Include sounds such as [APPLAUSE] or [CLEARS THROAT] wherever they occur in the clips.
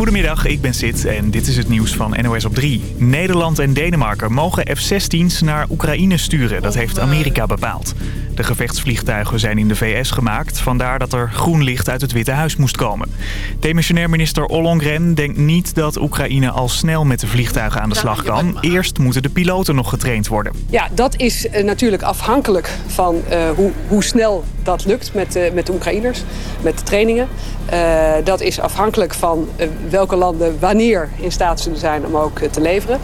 Goedemiddag, ik ben Sid en dit is het nieuws van NOS op 3. Nederland en Denemarken mogen F-16's naar Oekraïne sturen. Dat heeft Amerika bepaald. De gevechtsvliegtuigen zijn in de VS gemaakt. Vandaar dat er groen licht uit het Witte Huis moest komen. Demissionair minister Ollongren denkt niet dat Oekraïne al snel met de vliegtuigen aan de slag kan. Eerst moeten de piloten nog getraind worden. Ja, dat is eh, natuurlijk afhankelijk van uh, hoe, hoe snel dat lukt met, uh, met de Oekraïners, met de trainingen. Uh, dat is afhankelijk van uh, welke landen wanneer in staat zullen zijn om ook te leveren.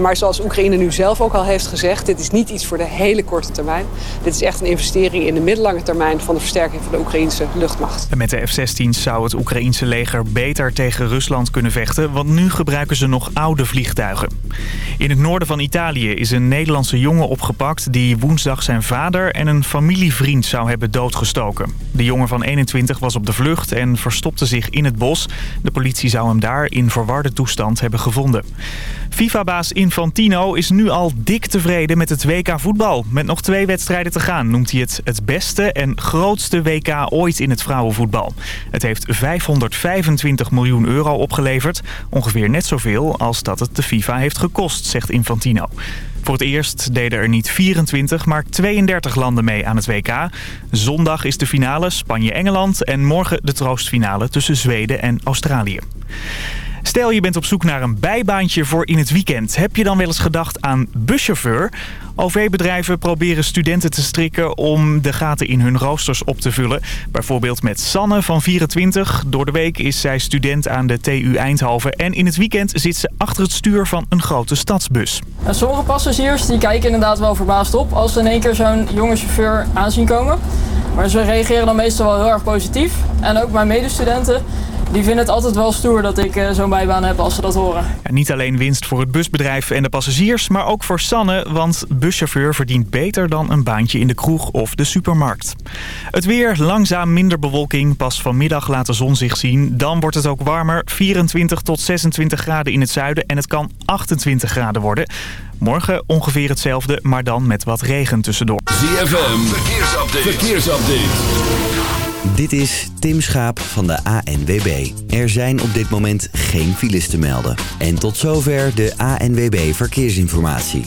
maar zoals Oekraïne nu zelf ook al heeft gezegd, dit is niet iets voor de hele korte termijn. Dit is echt een investering in de middellange termijn van de versterking van de Oekraïnse luchtmacht. En met de F-16 zou het Oekraïense leger beter tegen Rusland kunnen vechten, want nu gebruiken ze nog oude vliegtuigen. In het noorden van Italië is een Nederlandse jongen opgepakt die woensdag zijn vader en een familievriend zou hebben doodgestoken. De jongen van 21 was op de vlucht en verstopte zich in het bos. De politie zou hem daar in verwarde toestand hebben gevonden. FIFA-baas Infantino is nu al dik tevreden met het WK voetbal. Met nog twee wedstrijden te gaan noemt hij het het beste en grootste WK ooit in het vrouwenvoetbal. Het heeft 525 miljoen euro opgeleverd. Ongeveer net zoveel als dat het de FIFA heeft gekost, zegt Infantino. Voor het eerst deden er niet 24, maar 32 landen mee aan het WK. Zondag is de finale Spanje-Engeland en morgen de troostfinale tussen Zweden en Australië. Stel je bent op zoek naar een bijbaantje voor in het weekend. Heb je dan wel eens gedacht aan buschauffeur? OV-bedrijven proberen studenten te strikken om de gaten in hun roosters op te vullen. Bijvoorbeeld met Sanne van 24. Door de week is zij student aan de TU Eindhoven. En in het weekend zit ze achter het stuur van een grote stadsbus. Sommige passagiers die kijken inderdaad wel verbaasd op als ze in één keer zo'n jonge chauffeur aanzien komen. Maar ze reageren dan meestal wel heel erg positief. En ook mijn medestudenten die vinden het altijd wel stoer dat ik uh, zo'n bijbaan heb als ze dat horen. Ja, niet alleen winst voor het busbedrijf en de passagiers, maar ook voor Sanne. Want buschauffeur verdient beter dan een baantje in de kroeg of de supermarkt. Het weer, langzaam minder bewolking. Pas vanmiddag laat de zon zich zien. Dan wordt het ook warmer. 24 tot 26 graden in het zuiden en het kan 28 graden worden. Morgen ongeveer hetzelfde, maar dan met wat regen tussendoor. ZFM, verkeersupdate. verkeersupdate. Dit is Tim Schaap van de ANWB. Er zijn op dit moment geen files te melden. En tot zover de ANWB Verkeersinformatie.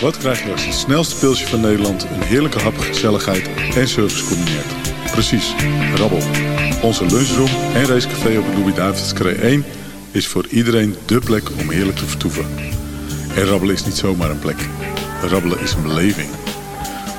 Wat krijg je als het snelste pilsje van Nederland... een heerlijke hap, gezelligheid en service combineert? Precies, rabbel. Onze lunchroom en racecafé op de Louis-David's 1... is voor iedereen dé plek om heerlijk te vertoeven. En rabbelen is niet zomaar een plek. Rabbelen is een beleving.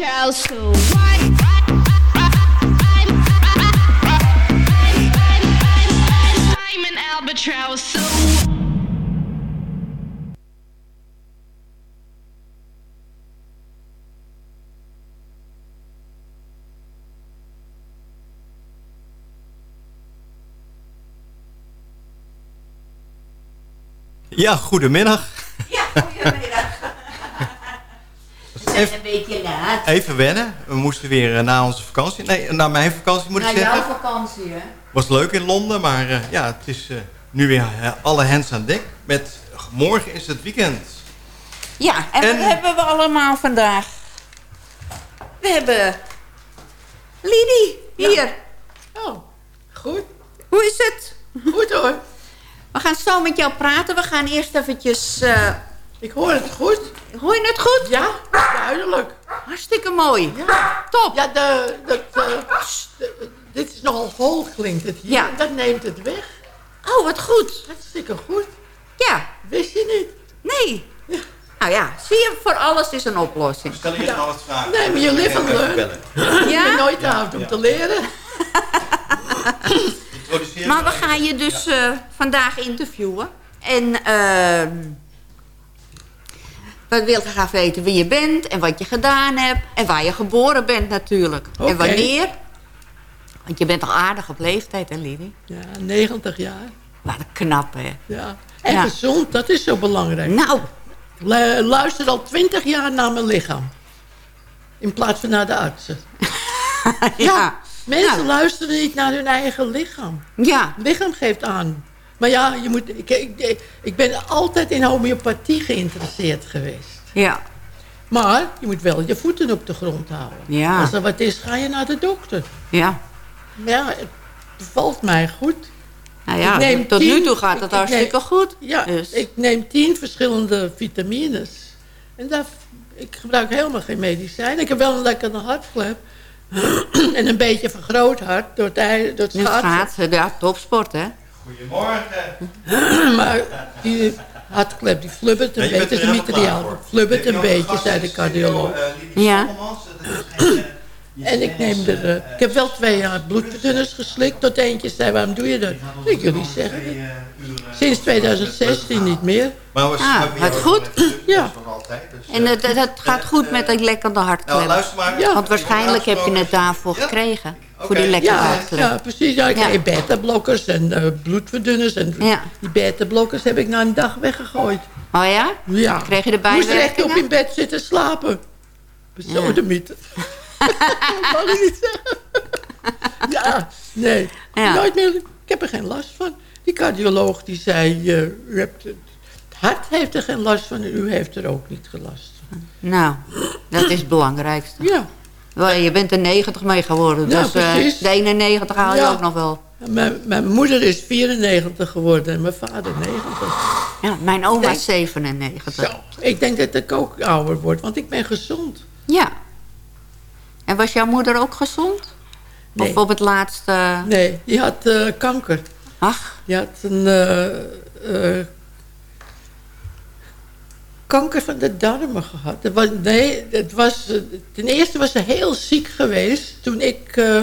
An albatross. So why? I'm an albatross. So. Ja, goedemiddag. Ja, goedemiddag. Zijn een beetje laat. Even wennen. We moesten weer eh, na onze vakantie. Nee, na mijn vakantie moet Na ik zeggen. jouw vakantie, hè? Was leuk in Londen, maar eh, ja, het is eh, nu weer alle hands aan dek. Met morgen is het weekend. Ja, en, En- wat hebben we allemaal vandaag? We hebben Lidie hier. Oh, goed. Hoe is het? Goed hoor. We gaan zo met jou praten. We gaan eerst eventjes... Ik hoor het goed. hoor je het goed? Ja, duidelijk. Hartstikke mooi. Ja. Top. Ja, de, de, de- de- dit is nogal vol klinkt het hier. Ja. Dat neemt het weg. Oh, wat goed. Hartstikke goed. Ja. Wist je niet? Nee. Nou ja, zie je, voor alles is een oplossing. Stel je nog wat vragen. Nee, maar je live and learn. Ik Ja? ben nooit te oud om te leren. Maar we gaan je dus eh, vandaag interviewen. En ehm we willen graag weten wie je bent en wat je gedaan hebt. En waar je geboren bent natuurlijk. En wanneer. Want je bent al aardig op leeftijd, hè Lili? Ja, 90 jaar. Wat knap, hè? Ja. En Ja. gezond, dat is zo belangrijk. Nou, Lu- Luister al 20 jaar naar mijn lichaam. In plaats van naar de artsen. [LAUGHS] ja. Mensen Nou. luisteren niet naar hun eigen lichaam. Ja. Het lichaam geeft aan. Maar ja, je moet, ik, ik, ik ben altijd in homeopathie geïnteresseerd geweest. Ja. Maar je moet wel je voeten op de grond houden. Ja. Als er wat is, ga je naar de dokter. Ja. Ja, het bevalt mij goed. Nou ja, neem tot tien- nu toe gaat het ik- ik hartstikke neem- goed. Ja, Dus. ik neem tien verschillende vitamines. En daar, ik gebruik helemaal geen medicijn. Ik heb wel een lekkere hartklep. [CLEARS THROAT] en een beetje vergroot hart door het, door het Nu schaatsen. gaat ja, topsport, hè? Goedemorgen. [CLEARS THROAT] maar die hartklep die flubbert een beetje. Het is materiaal. voor. Flubbert een beetje, zei de is? cardioloog. Eh, Ja. Dat eh, En ik neem er, eh, ik heb wel twee jaar bloedverdunners geslikt. Tot eentje zei, waarom doe je dat? Ik jullie zeggen het. Sinds 2016 niet meer. Maar Ah, hebben gaat goed? Ja. dat. Dus, En eh, het, het, het gaat goed met die lekkere nou, hartklep. luister maar. Ja. Want waarschijnlijk heb je het daarvoor Ja? gekregen. Voor die lekkere Ja, ja, precies. Ja, ik Ja. beta-blokkers en eh, bloedverdunners. En Ja. die beta-blokkers heb ik na een dag weggegooid. Oh ja? Ja. Kreeg je de Moest rechtop bijwerkingen? in bed zitten slapen. Zo de mythe. [LAUGHS] Dat kan ik niet zeggen. Ja, nee. Ja. Nooit meer. Ik heb er geen last van. Die cardioloog die zei, eh, u hebt het, het hart heeft er geen last van en u heeft er ook niet gelast van. Nou, dat is het belangrijkste. Ja. Je bent er 90 mee geworden, Ja, dus eh, precies. de 91 haal je Ja. ook nog wel. Mijn, mijn moeder is 94 geworden en mijn vader 90. Ja, mijn oma Denk- is 97. Zo, ik denk dat ik ook ouder word, want ik ben gezond. Ja. En was jouw moeder ook gezond? Nee. Of op het laatste... Nee, die had eh, kanker. Ach, Die had een eh, kanker van de darmen gehad. Het was, nee, het was, ten eerste was ze heel ziek geweest toen ik eh,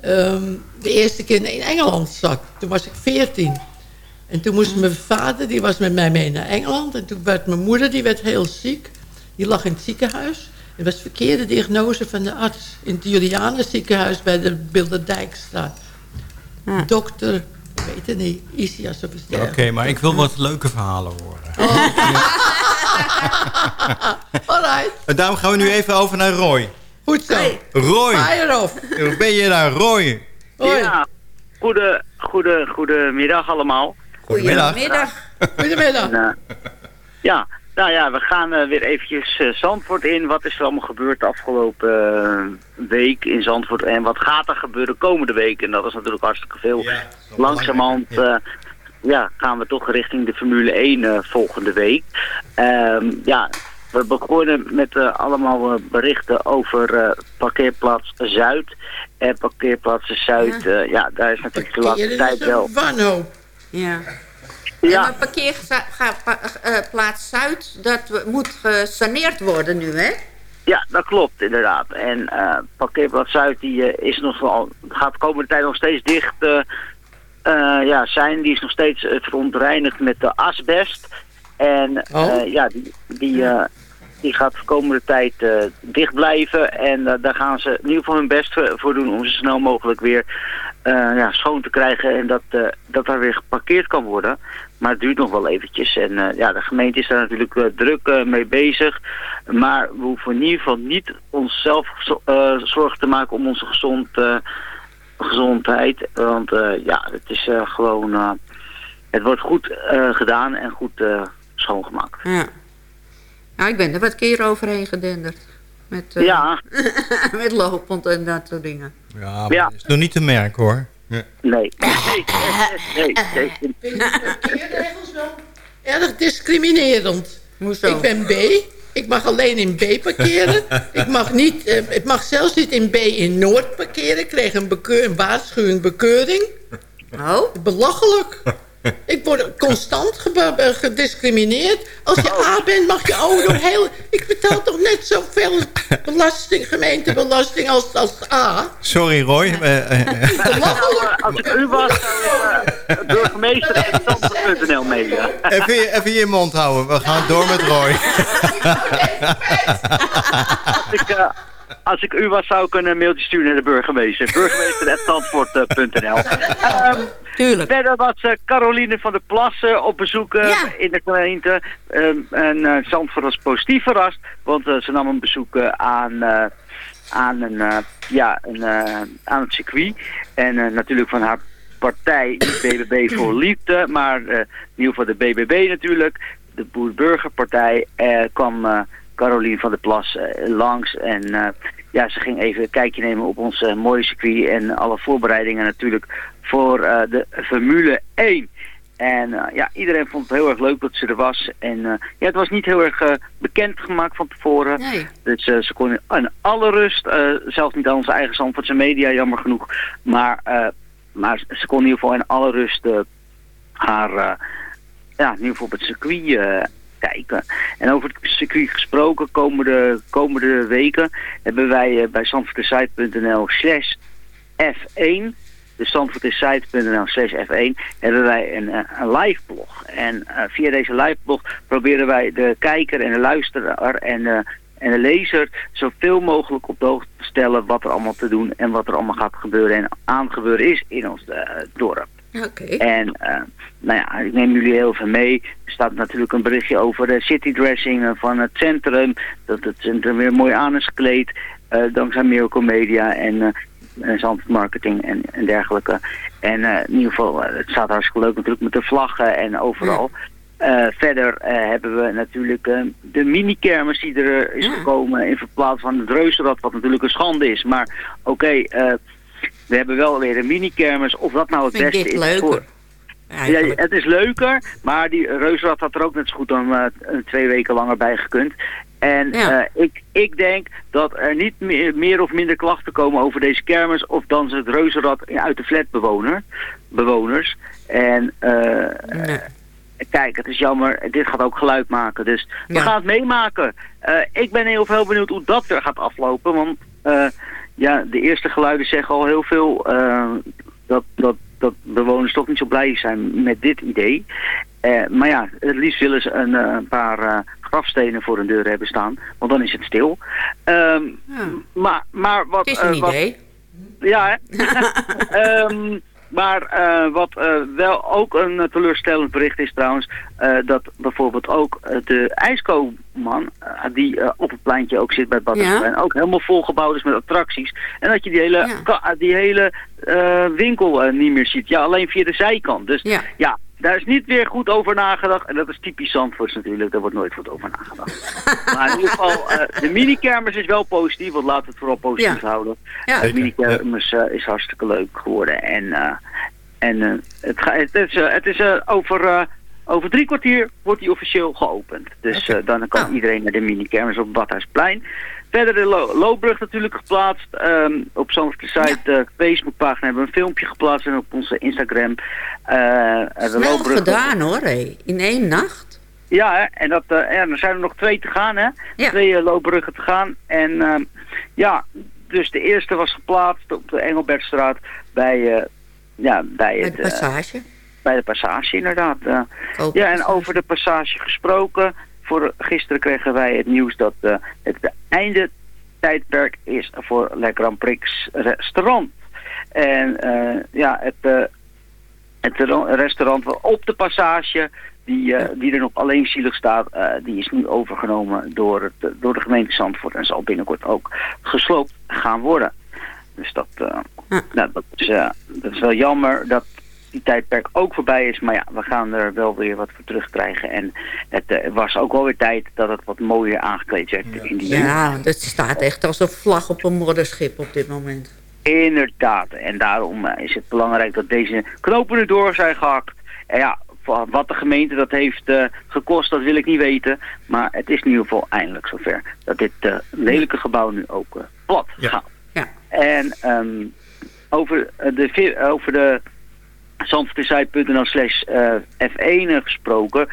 ehm, de eerste keer in Engeland zat. Toen was ik 14. En toen moest mijn vader, die was met mij mee naar Engeland. En toen werd mijn moeder, die werd heel ziek. Die lag in het ziekenhuis. Het was verkeerde diagnose van de arts. In het Julianus ziekenhuis bij de Bilderdijkstraat. Dokter, ik weet het niet, Isias of iets Oké, maar ik wil wat leuke verhalen horen. [LAUGHS] [LAUGHS] [LAUGHS] Alright, En daarom gaan we nu even over naar Roy. goed zo. Roy, Fire off. hoe [LAUGHS] ben je daar, Roy? Hoi. Ja, goede, goede, goedemiddag allemaal. Goedemiddag. Goedemiddag. Goedemiddag. En, eh, ja, nou ja, we gaan eh, weer eventjes eh, Zandvoort in. Wat is er allemaal gebeurd de afgelopen week in Zandvoort? En wat gaat er gebeuren komende week? En dat is natuurlijk hartstikke veel. Ja, Langzamerhand eh, ja, gaan we toch richting de Formule 1 eh, volgende week. Ehm, ja, we begonnen met eh, allemaal eh, berichten over eh, parkeerplaats Zuid. En parkeerplaats Zuid, ja, ja daar is natuurlijk de laatste tijd wel... een wanhoop. Ja. Ja. Maar parkeerplaats Zuid, dat moet gesaneerd worden nu, hè? Ja, dat klopt inderdaad. En uh, parkeerplaats Zuid die, uh, is nog wel, gaat de komende tijd nog steeds dicht uh, ja, zijn. Die is nog steeds verontreinigd met de asbest. En oh. ja, die, die, die gaat de komende tijd dicht blijven. En daar gaan ze in ieder geval hun best voor doen om zo snel mogelijk weer ja, schoon te krijgen. En dat, dat daar weer geparkeerd kan worden. Maar het duurt nog wel eventjes. En uh, ja, de gemeente is daar natuurlijk uh, druk uh, mee bezig. Maar we hoeven in ieder geval niet onszelf zorgen te maken om onze gezond, gezondheid. Want ja, het is gewoon... het wordt goed gedaan en goed schoongemaakt. Ja. Nou, ik ben er wat keer overheen gedenderd. Met, ja. [LAUGHS] met lopend en dat soort dingen. Ja, maar ja. dat is nog niet te merken hoor. Ja. Nee. [LAUGHS] Nee, nee, nee. Parkeerregels wel erg discriminerend. Hoezo? Ik ben B. Ik mag alleen in B parkeren. [LAUGHS] ik, mag niet, uh, ik mag zelfs niet in B in Noord parkeren. Ik kreeg een, bekeur, een waarschuwing bekeuring. Oh? Belachelijk. Ik word constant gediscrimineerd. Als je A bent, mag je auto heel... Ik betaal toch net zoveel belasting, gemeentebelasting als, als A. Sorry Roy. [LAUGHS] Belachelijk. Als ik u was, zou ik burgemeester en mailen. Even, even je mond houden. We gaan door met Roy. als ik... Uh, als ik u was, zou ik een mailtje sturen naar de burgemeester. Burgemeester.zandvoort.nl um, Tuurlijk. Verder was uh, Caroline van der Plassen op bezoek uh, ja. in de gemeente. Um, en uh, Zandvoort was positief verrast. Want ze nam een bezoek aan, aan, een, ja, een, aan het circuit. En natuurlijk van haar partij, BBB [CLEARS THROAT] voor Liefde. Maar in ieder geval de BBB natuurlijk. De Boer-Burgerpartij kwam... Caroline van der Plas uh, langs. En ja, ze ging even een kijkje nemen op ons uh, mooie circuit en alle voorbereidingen natuurlijk voor de Formule 1. En ja, iedereen vond het heel erg leuk dat ze er was. En ja, het was niet heel erg bekend gemaakt van tevoren. Nee. Dus ze kon in alle rust, zelfs niet aan onze eigen Zandvoortse media, jammer genoeg. Maar, maar ze kon in ieder geval in alle rust haar, ja, in ieder geval op het circuit En over het circuit gesproken, komende, komende weken hebben wij uh, bij zandvoortesite.nl slash F1, dus zandvoortesite.nl slash F1, hebben wij een, een live blog. En uh, via deze live blog proberen wij de kijker en de luisteraar en, en de lezer zoveel mogelijk op de hoogte te stellen wat er allemaal te doen en wat er allemaal gaat gebeuren en aangebeuren is in ons dorp. Okay. En uh, nou ja, ik neem jullie heel veel mee. Er staat natuurlijk een berichtje over de citydressing van het centrum. Dat het centrum weer mooi aan is gekleed. Uh, dankzij Miracle Media en, uh, en Marketing en, en dergelijke. En in ieder geval, het staat hartstikke leuk natuurlijk met de vlaggen en overal. Ja. verder hebben we natuurlijk de mini-kermis die er is ja. gekomen in verplaats van het reuzenrad, wat natuurlijk een schande is. Maar oké, okay, we hebben wel weer een mini-kermis. Of dat nou het Vind beste dit is leuker. voor... Ja, het is leuker, maar die reuzenrad had er ook net zo goed dan uh, twee weken langer bij gekund. En Ja. uh, ik, ik denk dat er niet meer, meer of minder klachten komen over deze kermis... of dan ze het reuzenrad uit de flatbewoner, bewoners. En uh, Nee. kijk, het is jammer, dit gaat ook geluid maken. Dus we gaan het meemaken. Ik ben heel veel benieuwd hoe dat er gaat aflopen, want... Ja, de eerste geluiden zeggen al heel veel uh, dat, dat, dat bewoners toch niet zo blij zijn met dit idee. Uh, maar ja, het liefst willen ze een, uh, paar uh, grafstenen voor hun deur hebben staan, want dan is het stil. Um, Ja. maar, maar wat... Is een wat- idee. ja, hè? um, [LAUGHS] [LAUGHS] maar uh, wat uh, wel ook een teleurstellend bericht is trouwens, uh, dat bijvoorbeeld ook de ijskoopman, die op het pleintje ook zit bij het Badhuisplein, ook helemaal volgebouwd is met attracties. En dat je die hele, Ja. die hele winkel niet meer ziet. Ja, alleen via de zijkant. Dus Ja. ja, daar is niet weer goed over nagedacht. En dat is typisch Zandvoorts natuurlijk, daar wordt nooit goed over nagedacht. [LAUGHS] maar in ieder geval, uh, de minikermis is wel positief, want laten we het vooral positief Ja. houden. Ja. De minikermis uh, is hartstikke leuk geworden. En, uh, en uh, het, ga, het is, uh, het is uh, over, uh, over drie kwartier wordt die officieel geopend. Dus uh, dan kan Oh. iedereen naar de minikermis op het Badhuisplein. Verder de Lo Loopbrug natuurlijk geplaatst. Ehm, op zo'n site, eh, Facebookpagina hebben we een filmpje geplaatst. En op onze Instagram. eh de Snel Loopbrug. gedaan hoor, in één nacht. Ja, hè, en dat, eh, ja, er zijn er nog twee te gaan, hè? Twee loopbruggen te gaan. En ehm, ja, dus de eerste was geplaatst op de Engelbertstraat bij, ja, bij, Bij het, de passage. bij de passage, inderdaad. ja, en over de passage gesproken. Voor, gisteren kregen wij het nieuws dat eh, het einde tijdperk is voor Le Grand Prix restaurant. En eh, ja, het, eh, het restaurant op de passage, die, die er nog alleen zielig staat, die is nu overgenomen door, het, door de gemeente Zandvoort en zal binnenkort ook gesloopt gaan worden. Dus dat, nou, dat, is, dat is wel jammer dat die tijdperk ook voorbij is. Maar ja, we gaan er wel weer wat voor terugkrijgen. En het eh, was ook wel weer tijd dat het wat mooier aangekleed werd in die Ja, dat staat echt als een vlag op een modderschip op dit moment. Inderdaad. En daarom eh, is het belangrijk dat deze knopen er door zijn gehakt. En ja, wat de gemeente dat heeft eh, gekost, dat wil ik niet weten. Maar het is in ieder geval eindelijk zover. Dat dit eh, lelijke gebouw nu ook plat gaat. Ja. En ehm, over, de, over de zandvoortesite.nl slash eh, F1 gesproken...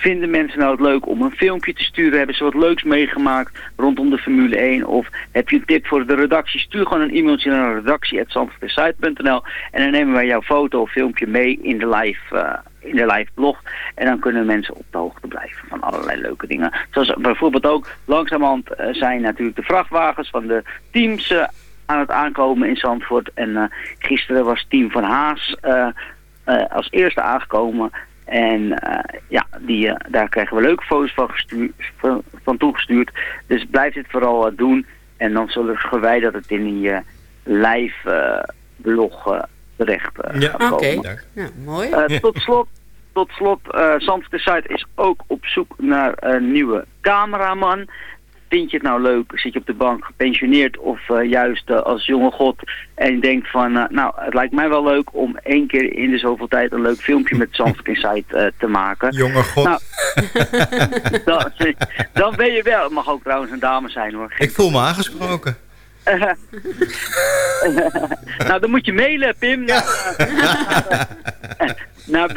Vinden mensen nou het leuk om een filmpje te sturen? Hebben ze wat leuks meegemaakt rondom de Formule 1? Of heb je een tip voor de redactie? Stuur gewoon een e-mailtje naar redactie.zandvoortesite.nl En dan nemen wij jouw foto of filmpje mee in de live, eh, in de live blog. En dan kunnen mensen op de hoogte blijven van allerlei leuke dingen. Zoals bijvoorbeeld ook langzamerhand eh, zijn natuurlijk de vrachtwagens van de teams aan het aankomen in Zandvoort. En eh, gisteren was team van Haas eh, eh, als eerste aangekomen. En eh, ja, die, daar krijgen we leuke foto's van, van, van toegestuurd. Dus blijf dit vooral doen. En dan zorgen wij dat het in die eh, live blog terecht Ja, gaat oké. komen. Ja, mooi. Tot slot, tot slot eh Zandvoort Site is ook op zoek naar een nieuwe cameraman. Vind je het nou leuk? Zit je op de bank gepensioneerd of eh, juist eh, als jonge god en je denkt van, eh, nou, het lijkt mij wel leuk om één keer in de zoveel tijd een leuk filmpje met Zandvoort Insight te maken. Jonge god. Nou, [LAUGHS] dan, dan ben je wel, het mag ook trouwens een dame zijn hoor. Ik voel me aangesproken. [LAUGHS] nou, dan moet je mailen, Pim. Naar, eh, [LAUGHS] naar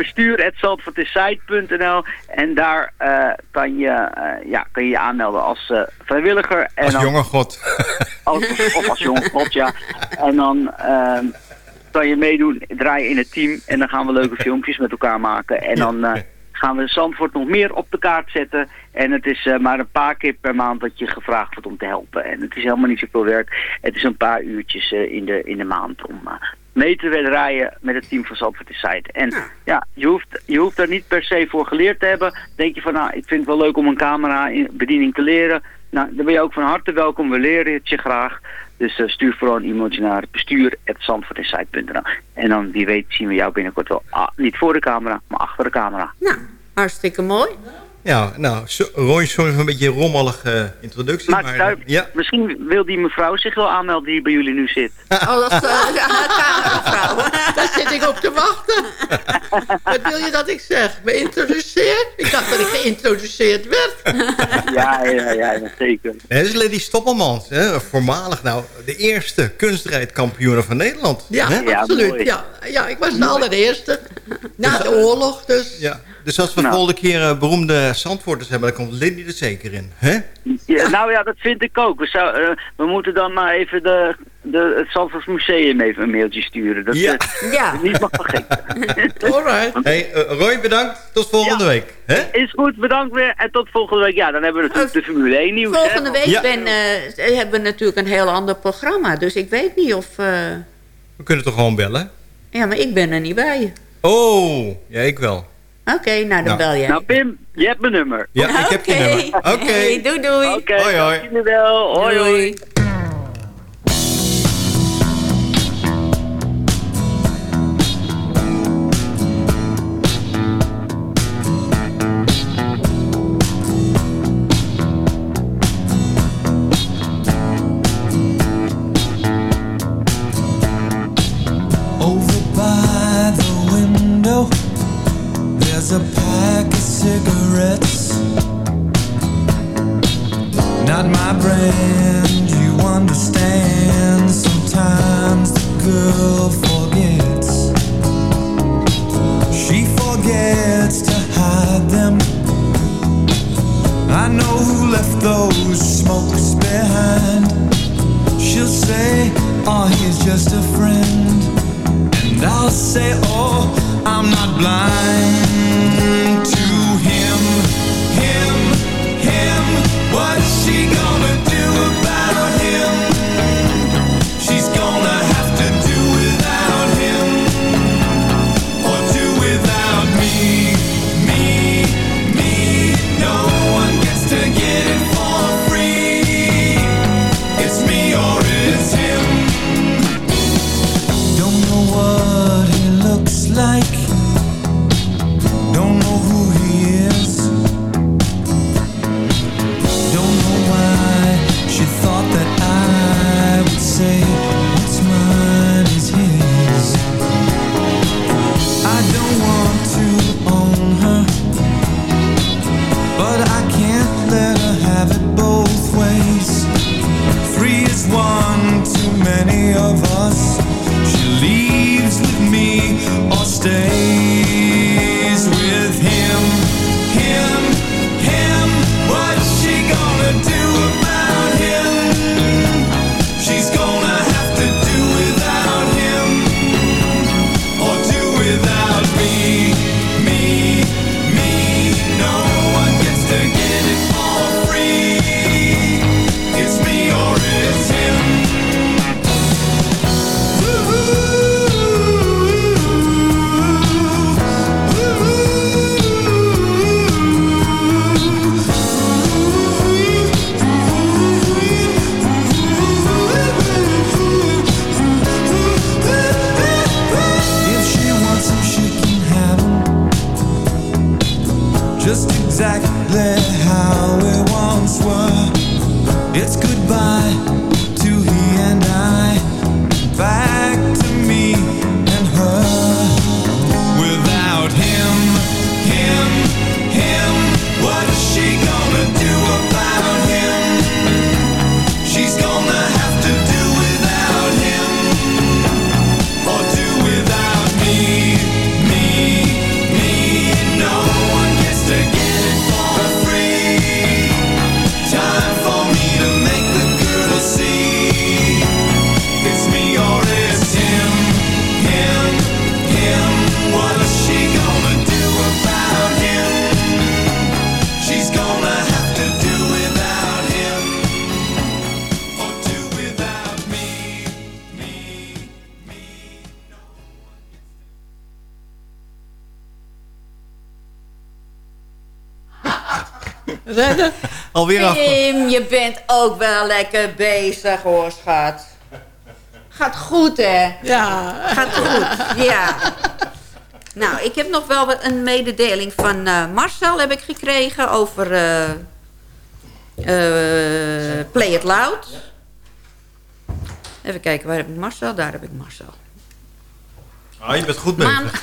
en daar eh, kan, je, eh, ja, kan je je aanmelden als vrijwilliger. En Als dan- jonge god. [LAUGHS] als, of als jonge god, ja. En dan ehm, kan je meedoen, draaien in het team en dan gaan we leuke filmpjes met elkaar maken. En dan gaan we Zandvoort nog meer op de kaart zetten. En het is eh, maar een paar keer per maand dat je gevraagd wordt om te helpen. En het is helemaal niet zoveel werk. Het is een paar uurtjes eh, in, de, in de maand om eh, mee te draaien met het team van Zandvoort Site. En ja, je hoeft, je hoeft daar niet per se voor geleerd te hebben. Denk je van, nou, ik vind het wel leuk om een camera in- bediening te leren. Nou, dan ben je ook van harte welkom. We leren het je graag. Dus eh, stuur vooral een e-mailtje naar bestuur.zandvoortinsight.nl En dan, wie weet, zien we jou binnenkort wel. ah, niet voor de camera, maar achter de camera. Hartstikke mooi. Ja, nou, so, Roy, sorry voor een beetje een rommelige introductie. Maakt maar, het uit. eh, ja. Misschien wil die mevrouw zich wel aanmelden die bij jullie nu zit. [LAUGHS] Oh, dat is uh, cameravrouw. Daar zit ik op te wachten. Wat wil je dat ik zeg? Me introduceer? Ik dacht dat ik geïntroduceerd werd. [LAUGHS] ja, ja, ja, zeker. Dat is Lady Stoppelmans, hè, voormalig nou de eerste kunstrijdkampioene van Nederland. Ja, hè? absoluut. Ja, ja, ik was de allereerste. Na de oorlog, dus... Ja. Dus als we Nou. volgende keer eh, beroemde zandwoorders hebben, dan komt Lady er zeker in. Hè? Ja, nou ja, dat vind ik ook. We, zou, eh, we moeten dan maar even de, de, het Zandvoort Museum even een mailtje sturen. Dat Ja. eh, Ja. niet mag vergeten. [LAUGHS] Alright. Hey, Roy, bedankt. Tot volgende week. Hè? Is goed, bedankt weer. En tot volgende week. Ja, dan hebben we natuurlijk de Formule 1 nieuws. Volgende hè? week Ja. ben, eh, hebben we natuurlijk een heel ander programma. Dus ik weet niet of... eh, We kunnen toch gewoon bellen? ja, maar ik ben er niet bij. Oh, ja, ik wel. Oké, nou dan Nou. bel jij. Nou Pim, je hebt mijn nummer. Ja, ik heb je Oké. nummer. Oké. [LAUGHS] Hey, doei doei. Oké, Hoi, hoi. dank jullie wel. Hoi, hoi. I know who left those smokes behind. She'll say, Oh, he's just a friend. And I'll say, Oh, I'm not blind to him, exactly how we once were. It's goodbye [LAUGHS] Alweer af. Tim, je bent ook wel lekker bezig hoor, schat. Gaat goed, hè? Ja. Gaat goed, ja. Nou, ik heb nog wel een mededeling van eh, Marcel heb ik gekregen over eh, eh, Play It Loud. Even kijken, waar heb ik Marcel? Daar heb ik Marcel. Ah, je bent goed bezig. Maan- [LAUGHS]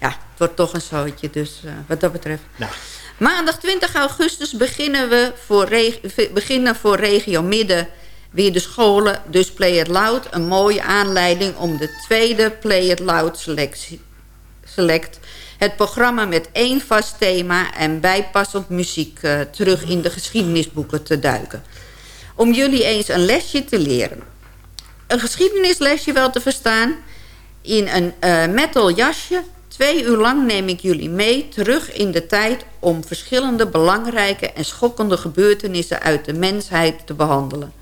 ja, het wordt toch een zootje, dus eh, wat dat betreft. Nou. Maandag 20 augustus beginnen we voor, beginnen voor regio Midden weer de scholen. Dus Play It Loud, een mooie aanleiding om de tweede Play It Loud selectie, select... het programma met één vast thema en bijpassend muziek... eh, terug in de geschiedenisboeken te duiken. Om jullie eens een lesje te leren. Een geschiedenislesje wel te verstaan... in een eh, metal jasje Twee uur lang neem ik jullie mee terug in de tijd... om verschillende belangrijke en schokkende gebeurtenissen uit de mensheid te behandelen.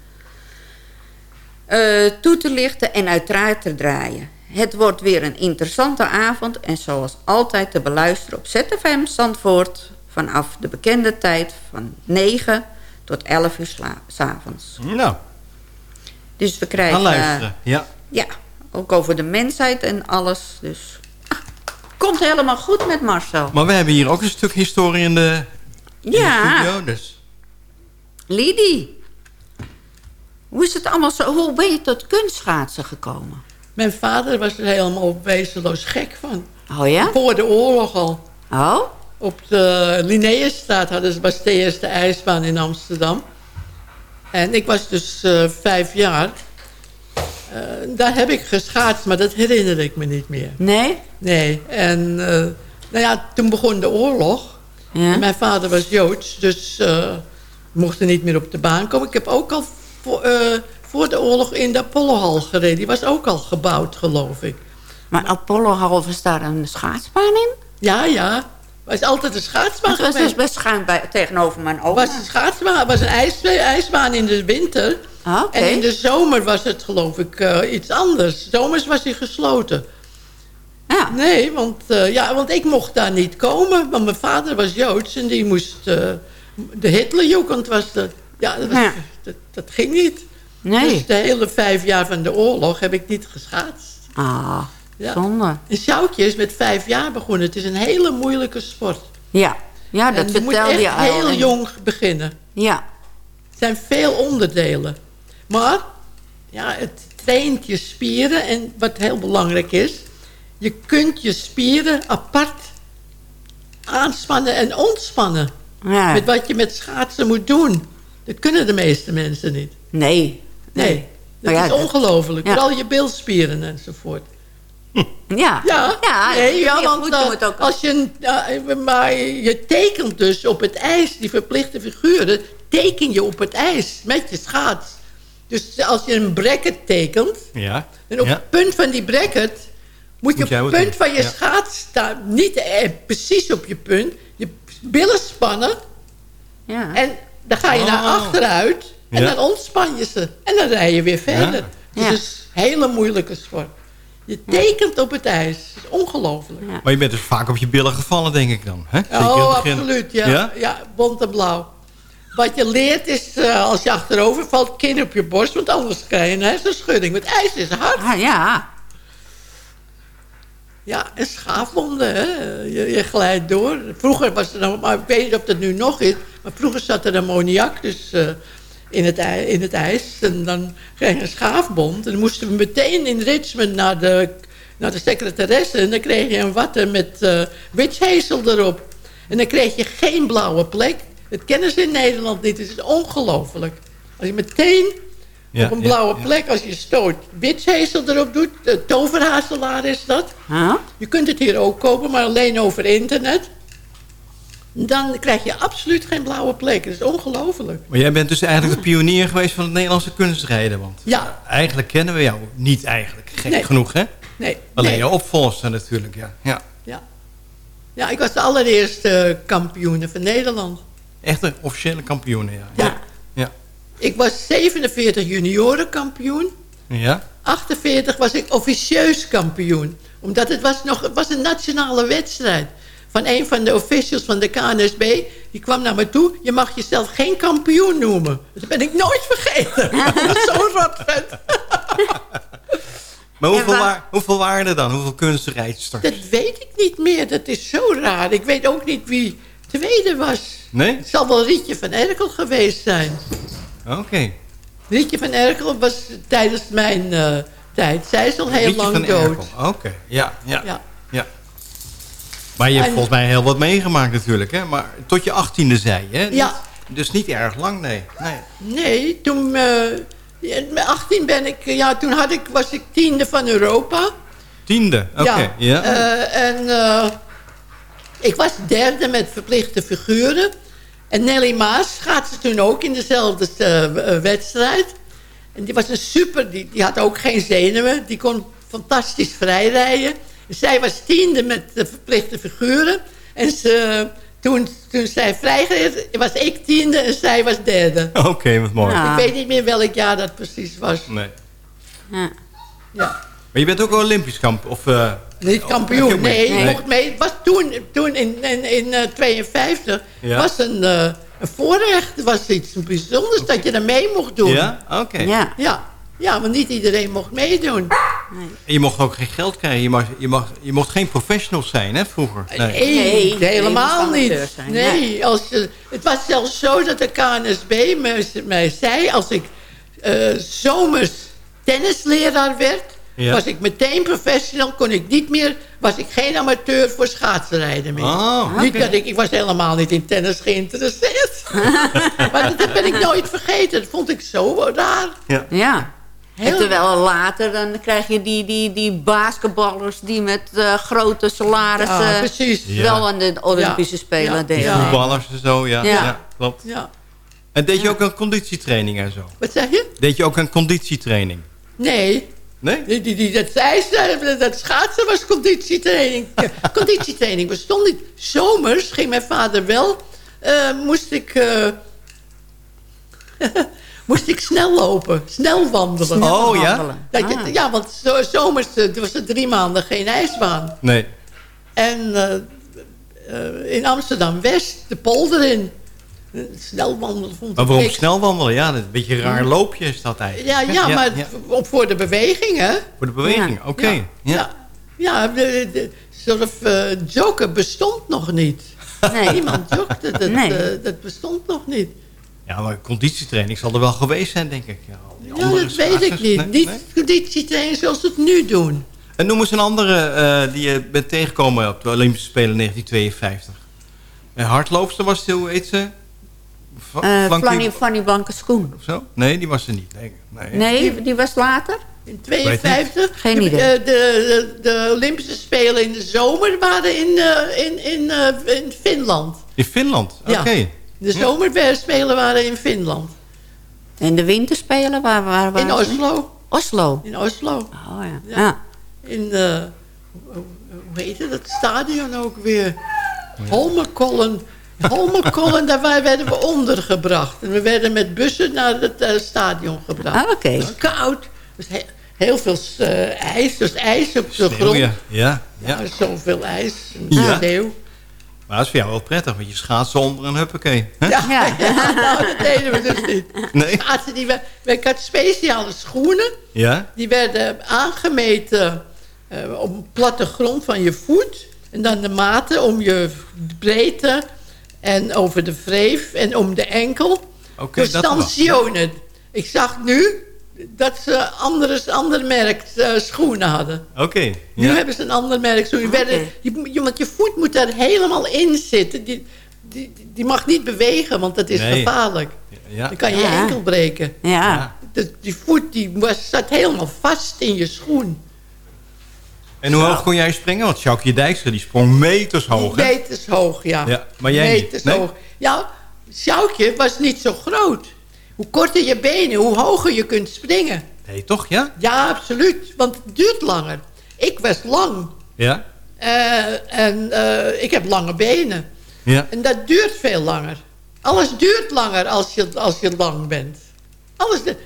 Eh, toe te lichten en uiteraard te draaien. Het wordt weer een interessante avond... en zoals altijd te beluisteren op ZFM Zandvoort... vanaf de bekende tijd van 9 tot 11 uur sla- s avonds. Nou, Dus we krijgen... Ja. Ja, ook over de mensheid en alles. Dus komt helemaal goed met Marcel. Maar we hebben hier ook een stuk historie in de, in de Ja. studio. Dus. Lidie, hoe is het allemaal zo? Hoe ben je tot kunstschaatsen gekomen? Mijn vader was er helemaal wezenloos gek van. Oh ja? Voor de oorlog al. Oh? Op de Linnaeusstraat hadden ze, was de eerste ijsbaan in Amsterdam. En ik was dus eh, vijf jaar. Eh, daar heb ik geschaatst, maar dat herinner ik me niet meer. Nee? Nee. En eh, nou ja, toen begon de oorlog. En mijn vader was Joods, dus uh, mocht er niet meer op de baan komen. Ik heb ook al voor, eh, voor de oorlog in de Apollohal gereden. Die was ook al gebouwd, geloof ik. Maar Apollohal, was daar een schaatsbaan in? Ja, ja. was altijd een schaatsbaan Het was dus best schuin bij, tegenover mijn oma. was een schaatsbaan. Was een ijs, ijsbaan in de winter. Ah. En in de zomer was het geloof ik eh, iets anders. Zomers was hij gesloten. Ja. Nee, want, eh, ja, want ik mocht daar niet komen. Want mijn vader was Joods en die moest... eh, de Hitlerjugend was dat. Ja, dat, was- Ja. dat, dat ging niet. Nee. Dus de hele vijf jaar van de oorlog heb ik niet geschaatst. Ah, Ja. zonde. En Sjoukje is met vijf jaar begonnen. Het is een hele moeilijke sport. Ja, ja dat En je moet vertelde echt je al. heel En- jong beginnen. Ja. Het zijn veel onderdelen. Maar ja, het traint je spieren. En wat heel belangrijk is... je kunt je spieren apart aanspannen en ontspannen. Ja. Met wat je met schaatsen moet doen. Dat kunnen de meeste mensen niet. Nee. Nee, dat ja, is ongelooflijk. ja. Vooral je bilspieren enzovoort. Ja. Ja, ja, nee, ja, want eh, ook... als je, ja, maar je tekent dus op het ijs, die verplichte figuren, teken je op het ijs met je schaats. Dus als je een bracket tekent, Ja. en op ja. het punt van die bracket moet je Moet op het punt doen. van je Ja. schaats staan, niet eh, precies op je punt, je billen spannen Ja. en dan ga je naar Oh. achteruit en Ja. dan ontspan je ze. En dan rij je weer verder. Ja. Dus Ja. het is een hele moeilijke sport. Je tekent op het ijs. Het is ongelooflijk. Ja. Maar je bent dus vaak op je billen gevallen, denk ik dan. Hè? Oh, absoluut. Ja, Ja? ja? bont en blauw. Wat je leert is, eh, als je achterover valt, kin op je borst. Want anders krijg je een hersenschudding. Want ijs is hard. Ah, ja. Ja, en schaafwonden, hè. Je, je glijdt door. Vroeger was er nog, maar ik weet niet of dat nu nog is. Maar vroeger zat er ammoniak dus, eh, in, het, in het ijs. En dan kreeg je een schaafbond. En dan moesten we meteen in Richmond naar de, naar de secretaresse. En dan kreeg je een watten met witchhazel erop. En dan kreeg je geen blauwe plek. Dat kennen ze in Nederland niet. Het is ongelooflijk. Als je meteen Ja, op een blauwe ja. plek, als je stoot, witchhazel erop doet. Toverhazelaar is dat. Huh? Je kunt het hier ook kopen, maar alleen over internet. Dan krijg je absoluut geen blauwe plek. Dat is ongelooflijk. Maar jij bent dus eigenlijk de pionier geweest van het Nederlandse kunstrijden. Want Ja, eigenlijk kennen we jou niet eigenlijk. Gek Nee. genoeg, hè? nee. Alleen nee. je opvolgster natuurlijk, ja. ja. Ja. ja, ik was de allereerste kampioen van Nederland. Echt een officiële kampioen, ja. Ja. Ja. Ik was 47 juniorenkampioen. Ja? 48 was ik officieus kampioen. Omdat het was, nog, het was een nationale wedstrijd. Van een van de officials van de KNSB. Die kwam naar me toe. Je mag jezelf geen kampioen noemen. Dat ben ik nooit vergeten. [LAUGHS] Zo'n rotvet. Maar hoeveel, hoeveel waren er dan? Hoeveel kunstrijdsters? Dat weet ik niet meer. Dat is zo raar. Ik weet ook niet wie tweede was. Nee? Het zal wel Rietje van Erkel geweest zijn. Oké. Rietje van Erkel was tijdens mijn eh, tijd. Zij is al heel Rietje lang van dood. Oké, ja, ja, ja, Ja. Maar je hebt En- volgens mij heel wat meegemaakt natuurlijk, hè? Maar tot je achttiende zei je, hè? Ja. Dus niet erg lang, nee. nee. Nee, toen... eh, ja, met 18 ben ik... Ja, toen had ik, was ik tiende van Europa. Tiende, oké. ja. Eh, en eh, ik was derde met verplichte figuren. En Nelly Maas schaatste toen ook in dezelfde eh, wedstrijd. En die was een super... Die, die had ook geen zenuwen. Die kon fantastisch vrijrijden. En zij was tiende met de verplichte figuren. En ze, toen, toen zij vrijreed, was ik tiende en zij was derde. Oké, wat mooi. Ja. Ik weet niet meer welk jaar dat precies was. Nee. Ja. Ja. Maar je bent ook Olympisch kamp of eh, Niet Oh, kampioen, nee. Nee. mocht mee. Was toen, toen in 1952 in, eh, 52 Ja. was een, eh, een voorrecht. Het was iets bijzonders dat je er mee mocht doen. Ja? Oké. Ja. Ja. Ja, maar niet iedereen mocht meedoen. En je mocht ook geen geld krijgen. Je, mag, je, mag, je mocht geen professional zijn, hè, vroeger? Nee, Nee, helemaal nee, niet. zijn, nee, als je, het was zelfs zo dat de KNSB me, mij zei... als ik eh, zomers tennisleraar werd... Ja. was ik meteen professional, kon ik niet meer, was ik geen amateur voor schaatsenrijden meer. Oh, Niet dat ik, ik was helemaal niet in tennis geïnteresseerd. [LAUGHS] maar dat ben ik nooit vergeten. Dat vond ik zo raar. Ja. Ja. Heel- En terwijl later dan krijg je die, die, die basketballers die met eh, grote salarissen Ja, precies. Ja. wel aan de Olympische Ja. Spelen Ja. delen. Voetballers en zo, ja. Ja. ja. klopt. Ja. En deed je ook een conditietraining en zo? Wat zeg je? Deed je ook een conditietraining? Nee. Nee? Die, die, die, dat, ijs, dat schaatsen was conditietraining. [LAUGHS] Conditietraining bestond niet. Zomers ging mijn vader wel... eh, moest ik... eh, [LAUGHS] moest ik snel lopen. Snel wandelen. Snel Oh, ja? wandelen. Dat je- Ah. Ja, want zo, zomers eh, was er drie maanden geen ijsbaan. Nee. En in Amsterdam-West, de polder in. Snel wandelen vond Maar ik waarom niks. snel wandelen? Ja, dat een beetje een raar loopje is dat eigenlijk. Ja, ja, maar Op voor de beweging, hè? Voor de beweging, oké. Ja. Ja. Ja, de, de, soort eh joggen bestond nog niet. Nee. Niemand jogde, dat, Nee. eh, dat bestond nog niet. Ja, maar conditietraining zal er wel geweest zijn, denk ik. Ja, Ja, dat weet ik niet. Nee? Niet Nee? conditietraining zoals ze het nu doen. En noem eens een andere eh, die je bent tegengekomen op de Olympische Spelen 1952. Een hardloopster was het, hoe heet ze? Va- Eh, Fanny, Blanke Schoen. Of zo? Nee, die was er niet. Nee. nee. Nee, die was later? In 52? Geen de, idee. De, de, de Olympische Spelen in de zomer waren in, eh, in, in, eh, in Finland. In Finland? Oké. Ja. De zomerspelen waren in Finland. En de winterspelen, waar, waar waren In? Oslo. Oslo. In Oslo. Oh ja. Ja. ja. In, eh, hoe hoe heette dat stadion ook weer? Holmenkollen. Holmenkollen, daar werden we ondergebracht. En we werden met bussen naar het eh, stadion gebracht. Ah, oké. Het was koud. Dus he- heel veel eh, ijs. Dus ijs op de Sneeuw, grond. ja. Ja, ja. Ja, zoveel ijs. En Ja. sneeuw. Maar dat is voor jou wel prettig, want je schaatsen onder een huppakee. hè? Ja, [LAUGHS] ja. nou, dat deden we dus niet. Nee. Schaatsen, die we, ik had speciale schoenen. Ja? Die werden aangemeten eh, op een platte grond van je voet. En dan de maten om je breedte en over de wreef en om de enkel. Oké, dus sionen. Ik zag nu dat ze andere, ander merk eh, schoenen hadden. Oké. Nu ja. hebben ze een ander merk schoenen. Werden, die, je- want je voet moet daar helemaal in zitten. Die, die, die mag niet bewegen, want dat is Nee. gevaarlijk. Ja. Dan kan je Ja. enkel breken. Ja. Dus die voet die was, zat helemaal vast in je schoen. En hoe hoog kon jij springen? Want Sjoukje Dijkstra die sprong meters hoog. hè? Meters hoog, ja. Ja, maar jij niet. Meters Nee? hoog. Ja, Sjoukje was niet zo groot. Hoe korter je benen, hoe hoger je kunt springen. Nee, toch? Ja? Ja, absoluut. Want het duurt langer. Ik was lang. Ja? Eh, en eh, ik heb lange benen. Ja. En dat duurt veel langer. Alles duurt langer als je, als je lang bent. Alles, de-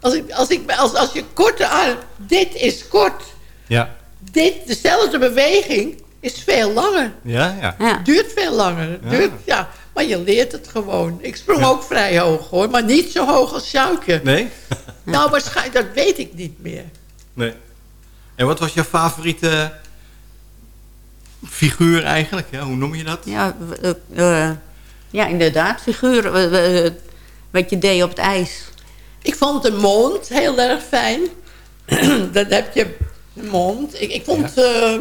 als, ik, als, ik, als, als je korte arm... Dit is kort. Ja. Dit, dezelfde beweging is veel langer. Ja, ja. Ja. Duurt veel langer. Ja. Duurt, ja. Maar je leert het gewoon. Ik sprong ook vrij hoog hoor. Maar niet zo hoog als Sjoukje. Nee? [LAUGHS] Nou, waarschijnlijk, dat weet ik niet meer. Nee. En wat was jouw favoriete figuur eigenlijk? Ja, hoe noem je dat? Ja, eh, ja, inderdaad. Figuur, wat je deed op het ijs. Ik vond de mond heel erg fijn. [CLEARS THROAT] Dan heb je mond. Ik, ik vond, ja,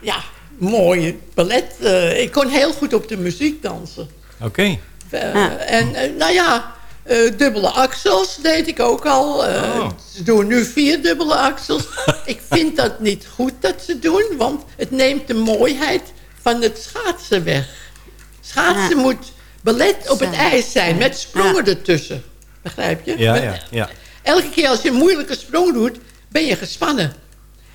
ja mooi ballet. eh, ik kon heel goed op de muziek dansen. Oké. Eh, En eh, nou ja, eh, dubbele axels deed ik ook al. Eh, Oh. Ze doen nu vier dubbele axels. [LAUGHS] ik vind dat niet goed dat ze doen, want het neemt de mooiheid van het schaatsen weg. Schaatsen Ja. moet ballet op het ijs zijn, met sprongen ertussen. Begrijp je? Ja, Met- ja, ja. Elke keer als je een moeilijke sprong doet, ben je gespannen.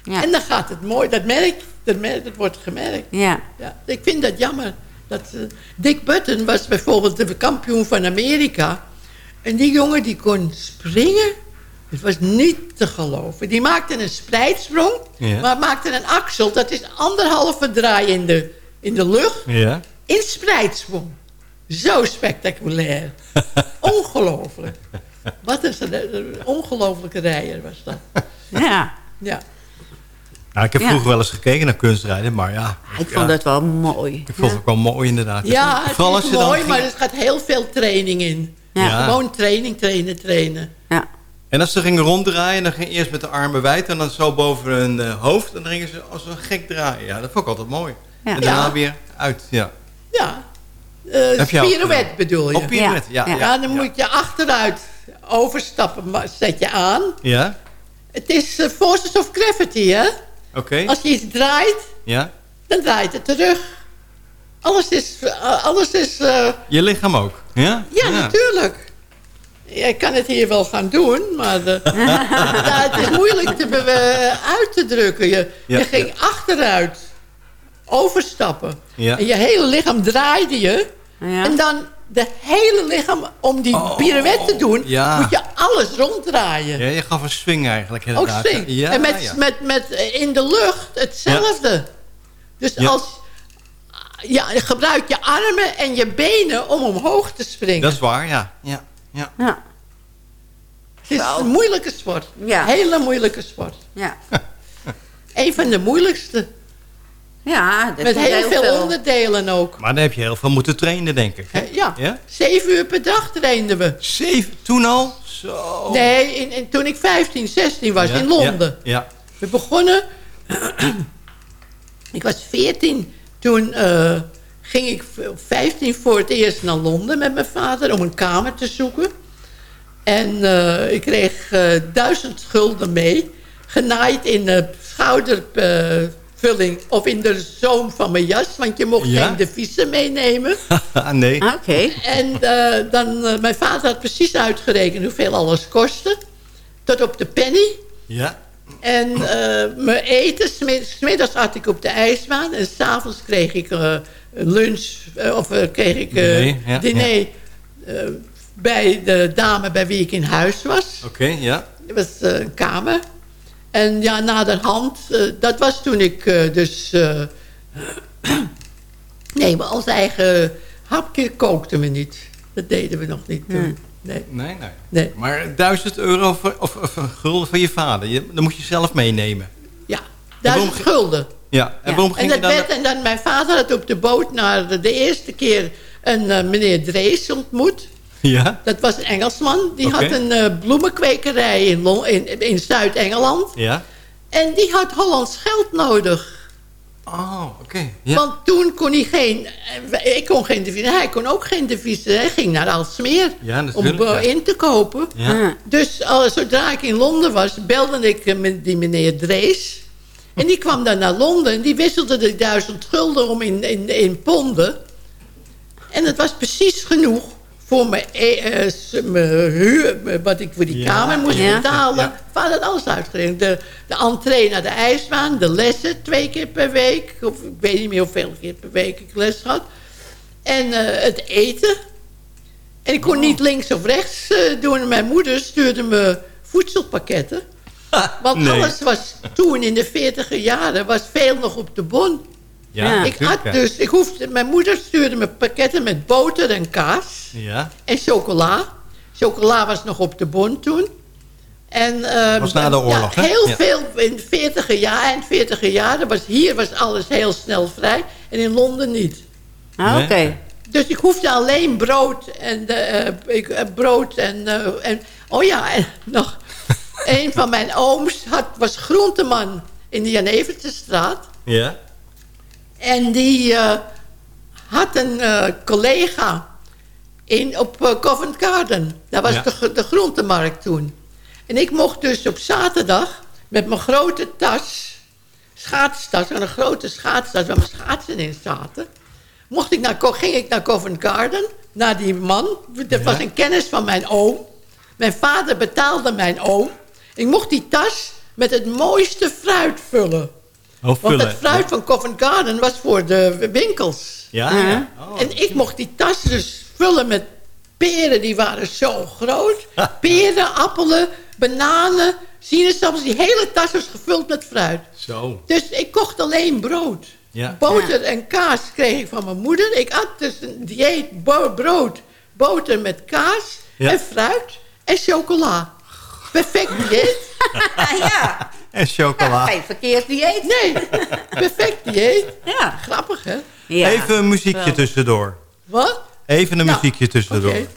Ja. En dan gaat het mooi. Dat merk, dat, merk, dat wordt gemerkt. Ja. Ja, ik vind dat jammer. Dat, eh, Dick Button was bijvoorbeeld de kampioen van Amerika. En die jongen die kon springen. Het was niet te geloven. Die maakte een spreidsprong. Ja. Maar maakte een axel. Dat is anderhalve draai in de, in de lucht. Ja. In spreidsprong. Zo spectaculair. [LAUGHS] Ongelooflijk. Wat een, een ongelofelijke rijer was dat. Ja. Ja. Nou, ik heb Ja. vroeger wel eens gekeken naar kunstrijden, maar ja. Ik ja, vond het wel mooi. Ik vond het ook wel mooi inderdaad. Ja, het Vooral als is je dan mooi, ging- maar er gaat heel veel training in. Ja. Ja. Gewoon trainen, trainen, trainen. Ja. En als ze gingen ronddraaien, dan ging eerst met de armen wijd... en dan zo boven hun eh, hoofd. En dan gingen ze als een gek draaien. Ja, dat vond ik altijd mooi. Ja. En daarna Ja. weer uit, ja. Ja. Eh je ook pirouette gedaan? bedoel je? Oh, pirouette, ja, ja. Ja, dan moet je achteruit overstappen, maar zet je aan. Ja? Het is eh, Forces of Gravity, hè? Oké. Als je iets draait, Ja? dan draait het terug. Alles is... eh, alles is eh, Je lichaam ook? Ja? ja, natuurlijk. Ik kan het hier wel gaan doen, maar eh, [LAUGHS] ja, het is moeilijk te uit te drukken. Je, Ja, je ging achteruit overstappen. Ja. En je hele lichaam draaide je. Ja. En dan de hele lichaam, om die Oh, pirouette te doen, ja. moet je alles ronddraaien. Ja, je gaf een swing eigenlijk. Ook swing. Ja, en met, ja. met, met eh, in de lucht hetzelfde. Dus Ja. als... Ja, je gebruik je armen en je benen om omhoog te springen. Dat is waar, ja. ja. ja. Ja. Het is een moeilijke sport. Ja. Hele moeilijke sport. Ja. [LAUGHS] Een van de moeilijkste. Ja, dat Met heel veel onderdelen ook. Maar dan heb je heel veel moeten trainen, denk ik. hè? Ja, Ja? zeven uur per dag trainden we. Zeven? Toen al? Zo. Nee, in, in- toen ik 15, 16 was Ja, in Londen. Ja, ja. We begonnen... [CLEARS THROAT] ik was 14. Toen eh, ging ik op 15 voor het eerst naar Londen met mijn vader... om een kamer te zoeken. En eh, ik kreeg eh, duizend gulden mee. Genaaid in de schoudervulling of in de zoom van mijn jas. Want je mocht Ja? geen deviezen meenemen. [LAUGHS] Ah, nee. Oké. En eh, dan, eh, mijn vader had precies uitgerekend hoeveel alles kostte. Tot op de penny. Ja. En eh, mijn eten, smid- smiddags at ik op de ijsbaan. En s'avonds kreeg ik eh, lunch, of kreeg ik Diner, ja, diner eh, bij de dame bij wie ik in huis was. Oké, ja. Dat was een kamer. En ja, naderhand, eh dat was toen ik eh, dus... eh, [CLEARS THROAT] nee, maar ons eigen hapje kookten we niet. Dat deden we nog niet toen. Nee. Nee, nee. Nee. Maar duizend euro voor, of, of een gulden van je vader, je, dan moet je zelf meenemen. Ja, waarom duizend ge- gulden. Ja, en waarom En, ging dat je dan... werd, en dan mijn vader had op de boot naar de, de eerste keer een meneer Drees ontmoet. [LAUGHS] Ja? Dat was een Engelsman. Die had een eh, bloemenkwekerij in, in, in Zuid-Engeland. Ja? En die had Hollands geld nodig. Oh, oké. Ja. Want toen kon hij geen... eh, Ik kon geen deviezen. Hij kon ook geen deviezen. Hij ging naar Alsmeer Ja, om eh, ja. in te kopen. Ja. Dus al, zodra ik in Londen was, belde ik eh, met die meneer Drees. En die kwam dan naar Londen. En die wisselde de duizend gulden om in, in, in ponden. En het was precies genoeg voor mijn, s- mijn huur, wat ik voor die Ja, kamer moest ja. betalen. Ja. Vader had alles uitgerekend. De, de entree naar de ijsbaan, de lessen twee keer per week. Of ik weet niet meer hoeveel keer per week ik les had. En eh, het eten. En ik kon niet links of rechts eh, doen. Mijn moeder stuurde me voedselpakketten. [LAUGHS] Want Nee. alles was toen in de 40 jaren was veel nog op de bon. Ja, ik had dus, ik hoefde, mijn moeder stuurde me pakketten met boter en kaas Ja. en chocola. Chocola was nog op de bon toen. En, eh, Was na de oorlog, ja, hè? heel Ja. veel in de 40 jaar, eind 40 jaren. Was, hier was alles heel snel vrij en in Londen niet. Ah, Oké. Dus ik hoefde alleen brood en, eh, ik, eh, brood en, eh, en... Oh ja, en [LAUGHS] nog... [LAUGHS] een van mijn ooms had, was groenteman in de Jenevertestraat. Ja. En die eh, had een eh, collega in, op eh, Covent Garden. Dat was Ja. de, de groentemarkt toen. En ik mocht dus op zaterdag met mijn grote tas... schaatstas, een grote schaatstas waar mijn schaatsen in zaten... Mocht ik naar, ging ik naar Covent Garden, naar die man. Dat was een kennis van mijn oom. Mijn vader betaalde mijn oom. Ik mocht die tas met het mooiste fruit vullen. Oh, Want vullen. het fruit van Covent Garden was voor de winkels. Ja, ja. Oh, en ik mocht die tas dus vullen met peren, die waren zo groot. Peren, appelen, bananen, sinaasappels. Die hele tas was gevuld met fruit. Zo. Dus ik kocht alleen brood. Ja. Boter en kaas kreeg ik van mijn moeder. Ik at dus een dieet brood, boter met kaas Ja. en fruit en chocola. Perfect dieet. [LAUGHS] ja. En chocola. Geen verkeerd dieet. Nee, perfect dieet. Ja. Grappig, hè? ja. Even een muziekje Wel. tussendoor. Wat? Even een Nou, muziekje tussendoor. Oké.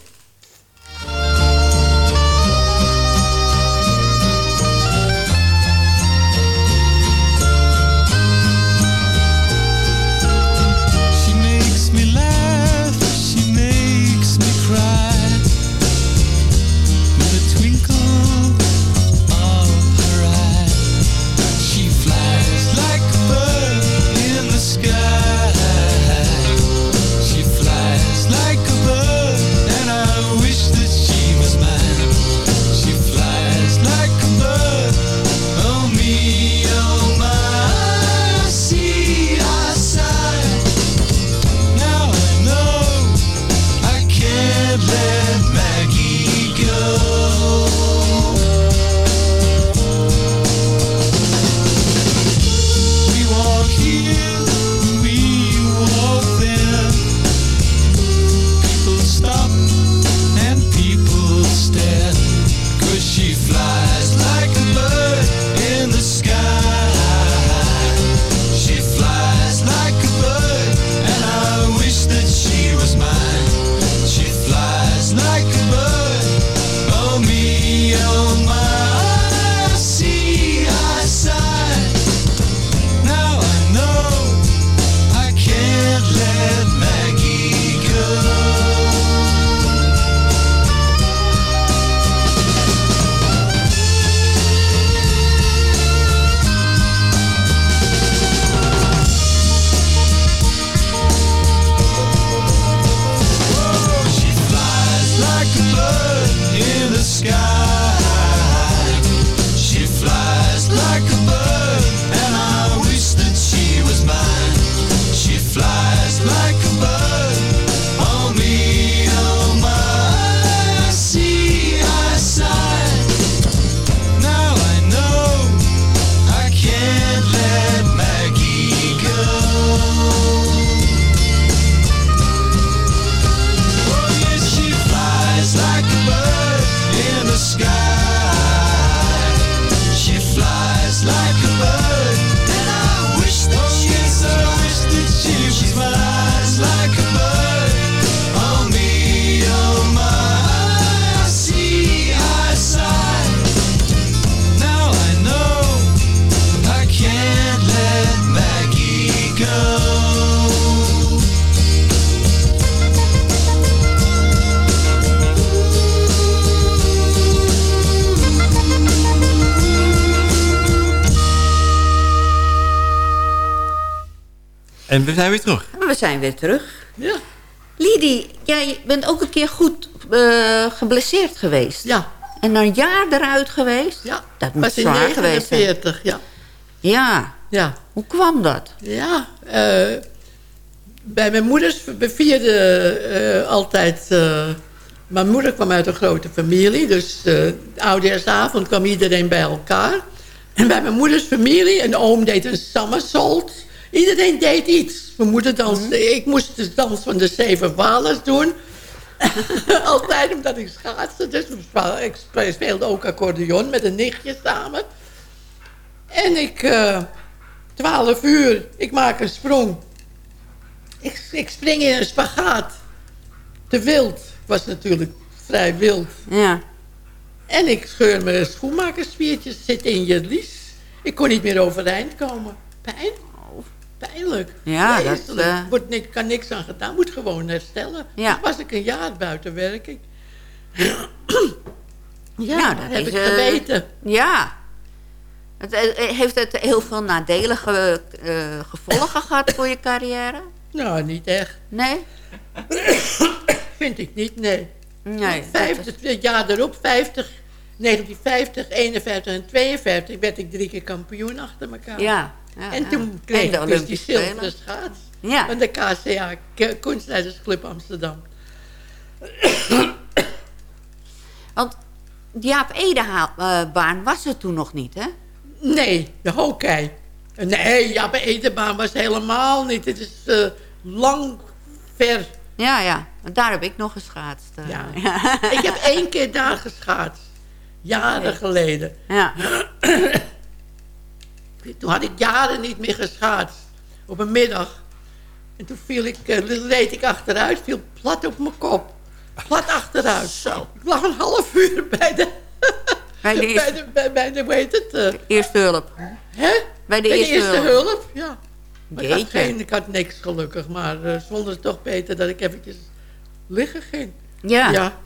En we zijn weer terug. We zijn weer terug. Ja. Lidie, jij bent ook een keer goed eh, geblesseerd geweest. Ja. En een jaar eruit geweest. Ja. Dat moet was in zwaar geweest zijn. 49, ja. Ja. Ja. Hoe kwam dat? Ja, eh, bij mijn moeders bevierden eh altijd... eh, mijn moeder kwam uit een grote familie, dus uh, oudejaarsavond kwam iedereen bij elkaar. En bij mijn moeders familie, een oom deed een somersault. Iedereen deed iets. Mijn moeder danste, ik moest de dans van de zeven walers doen. [LAUGHS] altijd omdat ik schaatste, dus ik speelde ook accordeon met een nichtje samen. En ik... eh, 12 uur, ik maak een sprong. Ik, ik spring in een spagaat. Te wild. Was natuurlijk vrij wild. Ja. En ik scheur mijn schoenmakersspiertjes, zit in je lies. Ik kon niet meer overeind komen. Pijn? Pijnlijk. Ja, dat, eh, Wordt niks, kan niks aan gedaan, moet gewoon herstellen. Ja. Toen was ik een jaar buiten werking. ja, Nou, dat heb is, ik eh, geweten. Ja. Het, eh, heeft het heel veel nadelige gevolgen [COUGHS] gehad voor je carrière? Nou, niet echt. Nee? [COUGHS] Vind ik niet, nee. Nee. dat 50, het jaar erop, 50, 1950, 51 en 52, werd ik drie keer kampioen achter elkaar. Ja, ja, en toen En kreeg de ik dus die zilveren schaats. Ja. Van de KCA, Kunstleidersclub Amsterdam. Want Jaap Edebaan was er toen nog niet, hè? Nee, de hokei. Nee, ja, bij Edenbaan was helemaal niet. Het is eh, lang ver. Ja, ja. Daar heb ik nog geschaatst. eh. [LAUGHS] Ja. ik heb één keer daar geschaatst. Jaren Nee. geleden. Ja. [CLEARS THROAT] Toen had ik jaren niet meer geschaatst. Op een middag. En toen viel ik, eh, reed ik achteruit, viel plat op mijn kop. Plat achteruit. Zo. Ik lag een half uur bij de... [LAUGHS] Bij de eerste, bij de, bij, bij de hoe heet het? eh, eerste hulp. hè? Bij de eerste hulp. hulp. Ja. Ik, had geen, ik had niks gelukkig, maar eh, ze vonden het toch beter dat ik eventjes liggen ging. Ja. Ja.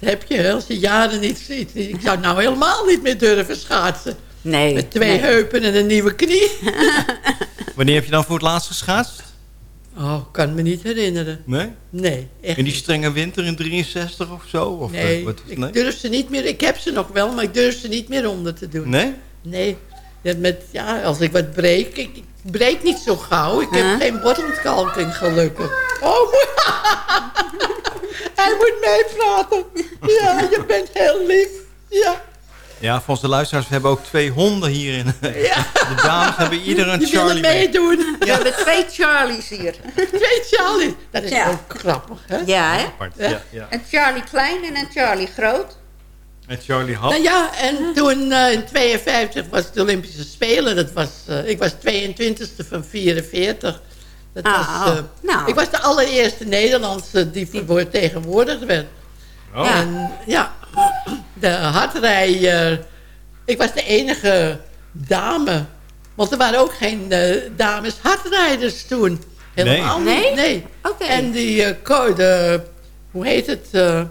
Dat heb je, als je jaren niet ziet. Ik zou nou helemaal niet meer durven schaatsen. Nee. Met twee nee. heupen en een nieuwe knie. [LAUGHS] Wanneer heb je dan voor het laatst geschaatst? Oh, ik kan me niet herinneren. Nee? Nee, echt In die strenge winter in 63 of zo? Of, eh, Nee, wat, ik durf ze niet meer. Ik heb ze nog wel, maar ik durf ze niet meer onder te doen. Nee? Nee. Ja, met, ja, als ik wat breek, ik, ik breek niet zo gauw. Ik heb geen botontkalking gelukkig. Oh, moet- [LAUGHS] hij moet meepraten. Ja, je bent heel lief. Ja. Ja, volgens de luisteraars, we hebben ook twee honden hierin. [LAUGHS] De dames hebben ieder een Charlie mee. meedoen. We hebben twee Charlies hier. [LAUGHS] Twee Charlie. Dat is Ja. ook grappig, hè? Ja, hè? Ja. Ja, ja. Een Charlie klein en een Charlie groot. En Charlie Hap. Nou ja, en toen eh, in 52 was het Olympische Spelen. Dat was, eh, ik was 22e van 44. Dat Ah, was, eh, nou. Ik was de allereerste Nederlandse die vertegenwoordigd werd. Oh. En ja, de hardrij... eh, ik was de enige dame. Want er waren ook geen eh, dames hardrijders toen. Helemaal Nee? niet. Nee. Oké. En die eh, co- de, hoe heet het? eh,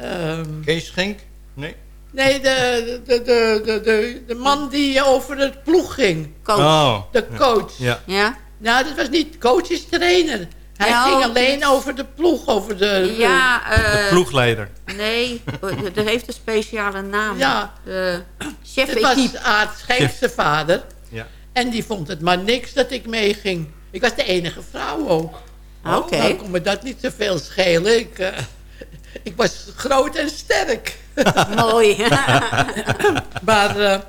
ehm, Kees Schenk? Nee? nee, de, de, de, de, de, de man die over het ploeg ging. Coach. Oh. De coach. Ja. Ja? Nou, dat was niet coach, is trainer. Hij Ja, ging oh, alleen over de ploeg, over de... Ja, De eh... ploegleider. Nee, dat heeft een speciale naam. Ja. De chef Het was. Aad Schenkse vader. Ja. En die vond het maar niks dat ik meeging. Ik was de enige vrouw ook. Oké. Nou kon me dat niet zoveel schelen. Ik, eh, ik was groot en sterk. [LAUGHS] Mooi. [LAUGHS] maar eh,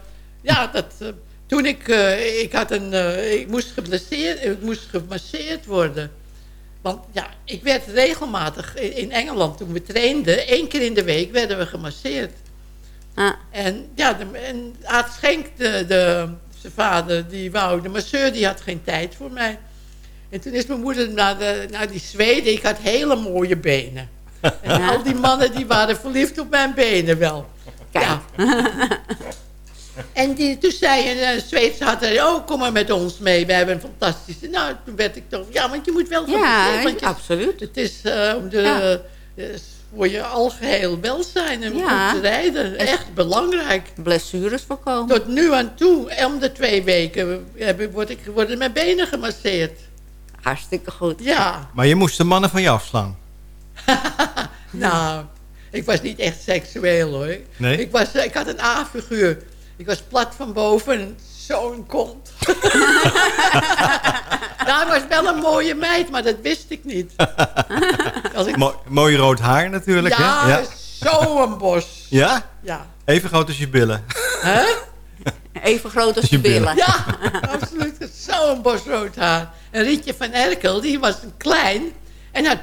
ja, dat, toen ik... eh, ik, had een, ik moest geblesseerd... Ik moest gemasseerd worden. Want ja, ik werd regelmatig in Engeland toen we trainden... één keer in de week werden we gemasseerd. Ah. En ja, de, en Aad Schenk, de, de, zijn vader, die wou, de masseur, die had geen tijd voor mij. En toen is mijn moeder naar, de, naar die Zweden. Ik had hele mooie benen. [LAUGHS] En al die mannen die waren verliefd op mijn benen wel. Ja. [LAUGHS] En die, toen zei een uh, Zweedse had oh, kom maar met ons mee. We hebben een fantastische... Nou, toen werd ik toch... Ja, want je moet wel... Ja, geblesseerd, want je- absoluut. Het is eh, om de... Ja. eh, voor je algeheel welzijn en Ja. goed rijden. Echt belangrijk. Blessures voorkomen. Tot nu aan toe, om de twee weken, word ik, worden mijn benen gemasseerd. Hartstikke goed. Ja, Maar je moest de mannen van je afslaan. [LAUGHS] nou, ik was niet echt seksueel hoor. Nee? Ik, was, ik had een A-figuur. Ik was plat van boven en zo'n kont. [LAUGHS] ik was wel een mooie meid, maar dat wist ik niet. Als ik, mooi rood haar natuurlijk, ja, hè? Ja. zo'n bos. Ja? Ja. Even groot als je billen. Hè? Even groot als Je billen. Ja, absoluut. Zo'n bos rood haar. En Rietje van Erkel, die was een klein en had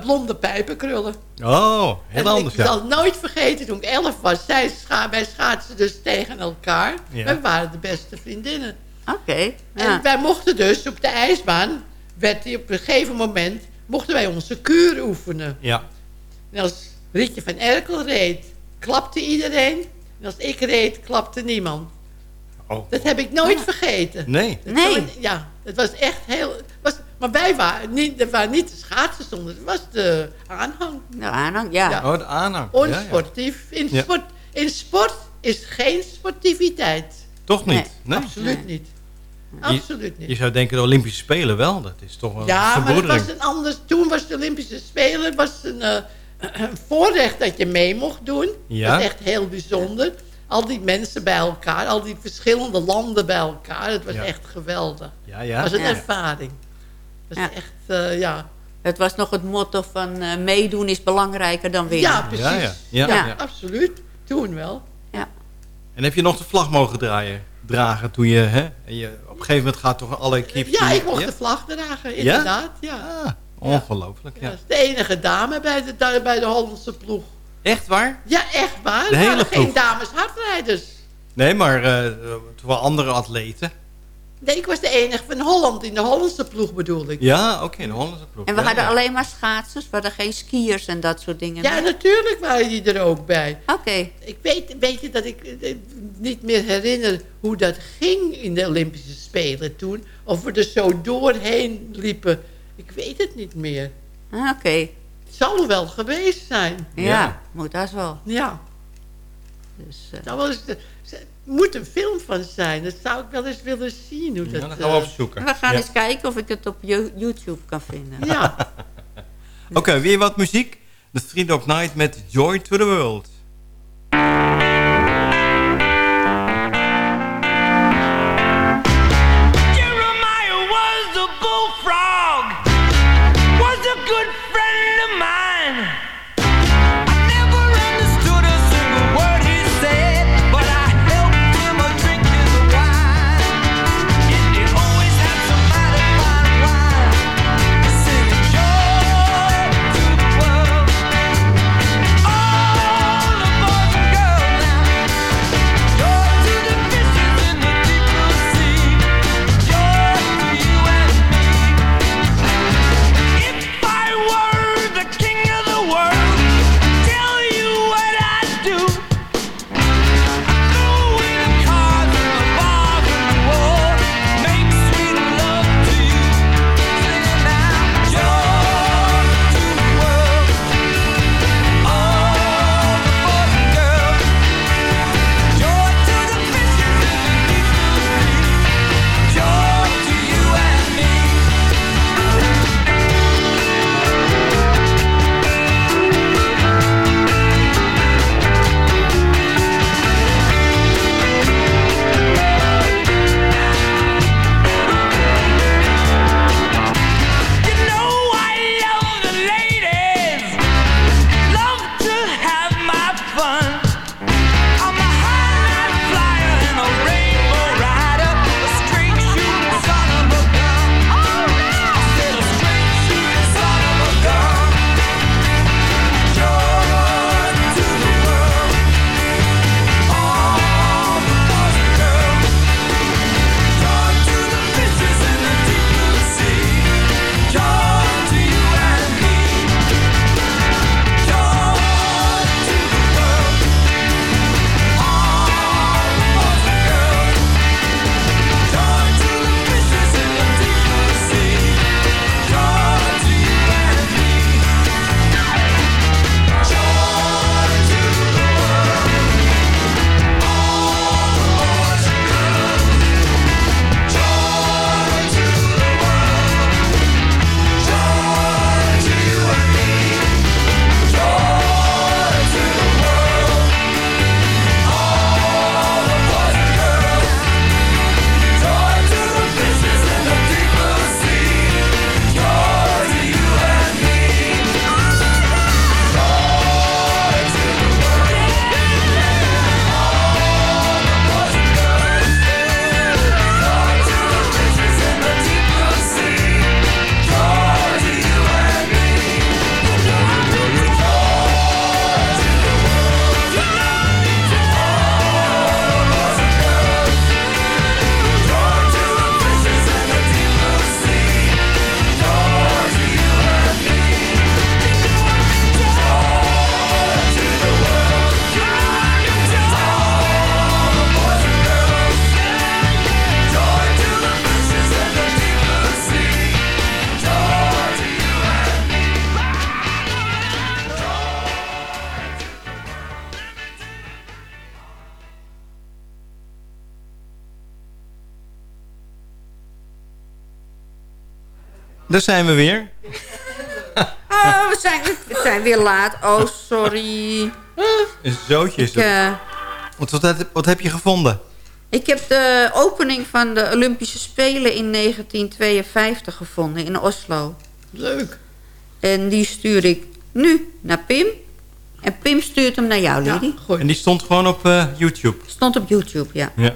blonde pijpenkrullen. Oh, heel en anders, ik ja. zal nooit vergeten, toen ik elf was, zij scha wij schaatsen dus tegen elkaar. Ja. Wij waren de beste vriendinnen. Oké. En wij mochten dus op de ijsbaan, werd die op een gegeven moment, mochten wij onze kuur oefenen. Ja. En als Rietje van Erkel reed, klapte iedereen. En als ik reed, klapte niemand. Oh. Dat heb ik nooit vergeten. Nee. Dat Nee. was- ja, het was echt heel... Was, maar wij waren niet, er waren niet de schaatsen stonden, het was de aanhang. De aanhang, ja. Ja. Oh, de aanhang. Ja, ja. Onsportief. In, Ja. sport, in sport is geen sportiviteit. Toch niet? Nee. Nee. Absoluut niet. Je- Absoluut niet. Je zou denken de Olympische Spelen wel. Dat is toch een Ja, maar het verbroedering. was een anders. Toen was de Olympische Spelen was een, eh, [CLEARS THROAT] een voorrecht dat je mee mocht doen. Ja. Dat is echt heel bijzonder. Al die mensen bij elkaar, al die verschillende landen bij elkaar. Het was Ja. echt geweldig. Ja, Het ja. was een Ja. ervaring. Het was Ja. echt, eh, ja. Het was nog het motto van eh, meedoen is belangrijker dan winnen. Ja, precies. Ja, Ja, ja. Ja, ja. absoluut. Toen wel. En heb je nog de vlag mogen draaien, dragen toen je, hè? En je, op een gegeven moment gaat toch alle kiepjes... Ja, ik mocht de vlag dragen, inderdaad. Ja? Ah, ongelooflijk, ja. Dat is de enige dame bij de, bij de Hollandse ploeg. Echt waar? Ja, echt waar. De Er hele waren geen dames hardrijders. Nee, maar eh toen wel andere atleten. Nee, ik was de enige van Holland. In de Hollandse ploeg bedoel ik. Ja, oké, de Hollandse ploeg. En we Ja, hadden ja. alleen maar schaatsers, we hadden geen skiers en dat soort dingen. Ja, natuurlijk waren die er ook bij. Oké. Ik weet, weet je dat ik eh, niet meer herinner hoe dat ging in de Olympische Spelen toen. Of we er zo doorheen liepen. Ik weet het niet meer. Ah, Oké. Het zal wel geweest zijn. Ja, Ja. moet dat wel. Ja. Dus, eh, wel eens, er moet een film van zijn. Dat zou ik wel eens willen zien. Hoe Ja, dat, dan gaan we eh, opzoeken. we gaan Ja. eens kijken of ik het op Yo- YouTube kan vinden. ja. [LAUGHS] Oké, weer wat muziek. The Street Dog Night met Joy to the World. Zijn we weer. Oh, [LAUGHS] we zijn, we zijn weer laat. Oh, sorry. Een zootje is Ik, eh, Wat, wat, wat heb je gevonden? ik heb de opening van de Olympische Spelen in 1952 gevonden in Oslo. Leuk. En die stuur ik nu naar Pim. En Pim stuurt hem naar jou, Lidie. En die stond gewoon op eh, YouTube. Stond op YouTube, ja. Ja.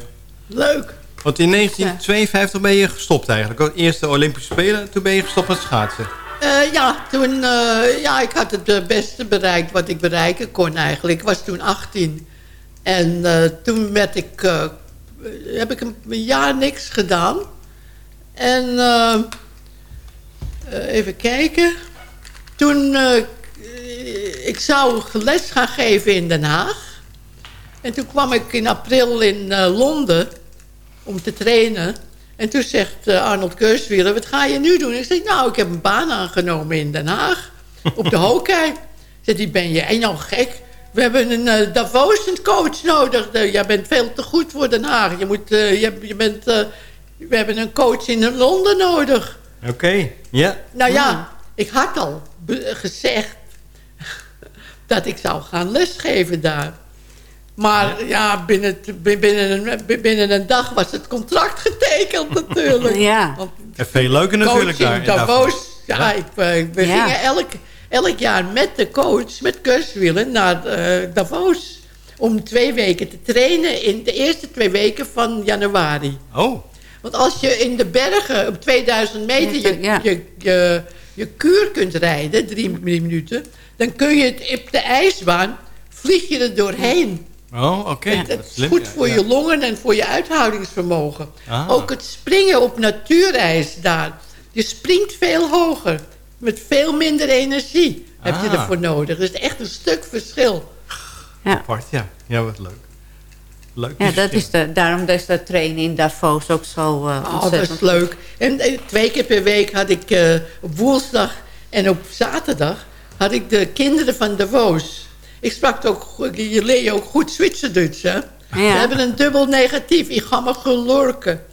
Leuk. Want in 1952 ben je gestopt eigenlijk. Ook Eerst de Olympische Spelen, toen ben je gestopt met schaatsen. Eh, ja, toen, eh, ja, ik had het eh, beste bereikt wat ik bereiken kon eigenlijk. Ik was toen 18. En toen werd ik, heb ik een, jaar niks gedaan. En even kijken. Toen, ik zou les gaan geven in Den Haag. En toen kwam ik in april in Londen om te trainen. En toen zegt eh, Arnold Keurswieler, wat ga je nu doen? Ik zeg, nou, ik heb een baan aangenomen in Den Haag. Op de [LAUGHS] Hokei. Zegt hij, ben je en nou gek? We hebben een uh, coach nodig. Uh, jij bent veel te goed voor Den Haag. Je moet, uh, je, je bent, we hebben een coach in Londen nodig. Oké, okay. ja. Nou ja, ik had al gezegd [LAUGHS] dat ik zou gaan lesgeven daar. Maar ja, ja binnen, binnen, een, binnen een dag was het contract getekend natuurlijk. [LAUGHS] Ja. Want en veel leuker natuurlijk daar. Davos, ja, ja. Ik, we ja. gingen elk, elk jaar met de coach, met Kurswielen, naar uh, Davos. Om twee weken te trainen in de eerste twee weken van januari. Oh. Want als je in de bergen op 2000 meter je, ja. je, je, je kuur kunt rijden, drie minuten... dan kun je het op de ijsbaan, vlieg je er doorheen. Oh, oké. Okay. Het is goed voor ja. je longen en voor je uithoudingsvermogen. Ah. Ook het springen op natuurijs daar. Je springt veel hoger. Met veel minder energie ah. heb je ervoor nodig. Dat is echt een stuk verschil. Ja. Apart, ja. Ja, wat leuk. Leuk. Ja, dat is de, daarom is dat trainen in Davos ook zo uh, oh, dat is leuk. En uh, twee keer per week had ik uh, op woensdag en op zaterdag... had ik de kinderen van Davos ik sprak ook, je leer je ook goed Zwitserduits, hè? Ja. We hebben een dubbel negatief. Ik ga me gelurken.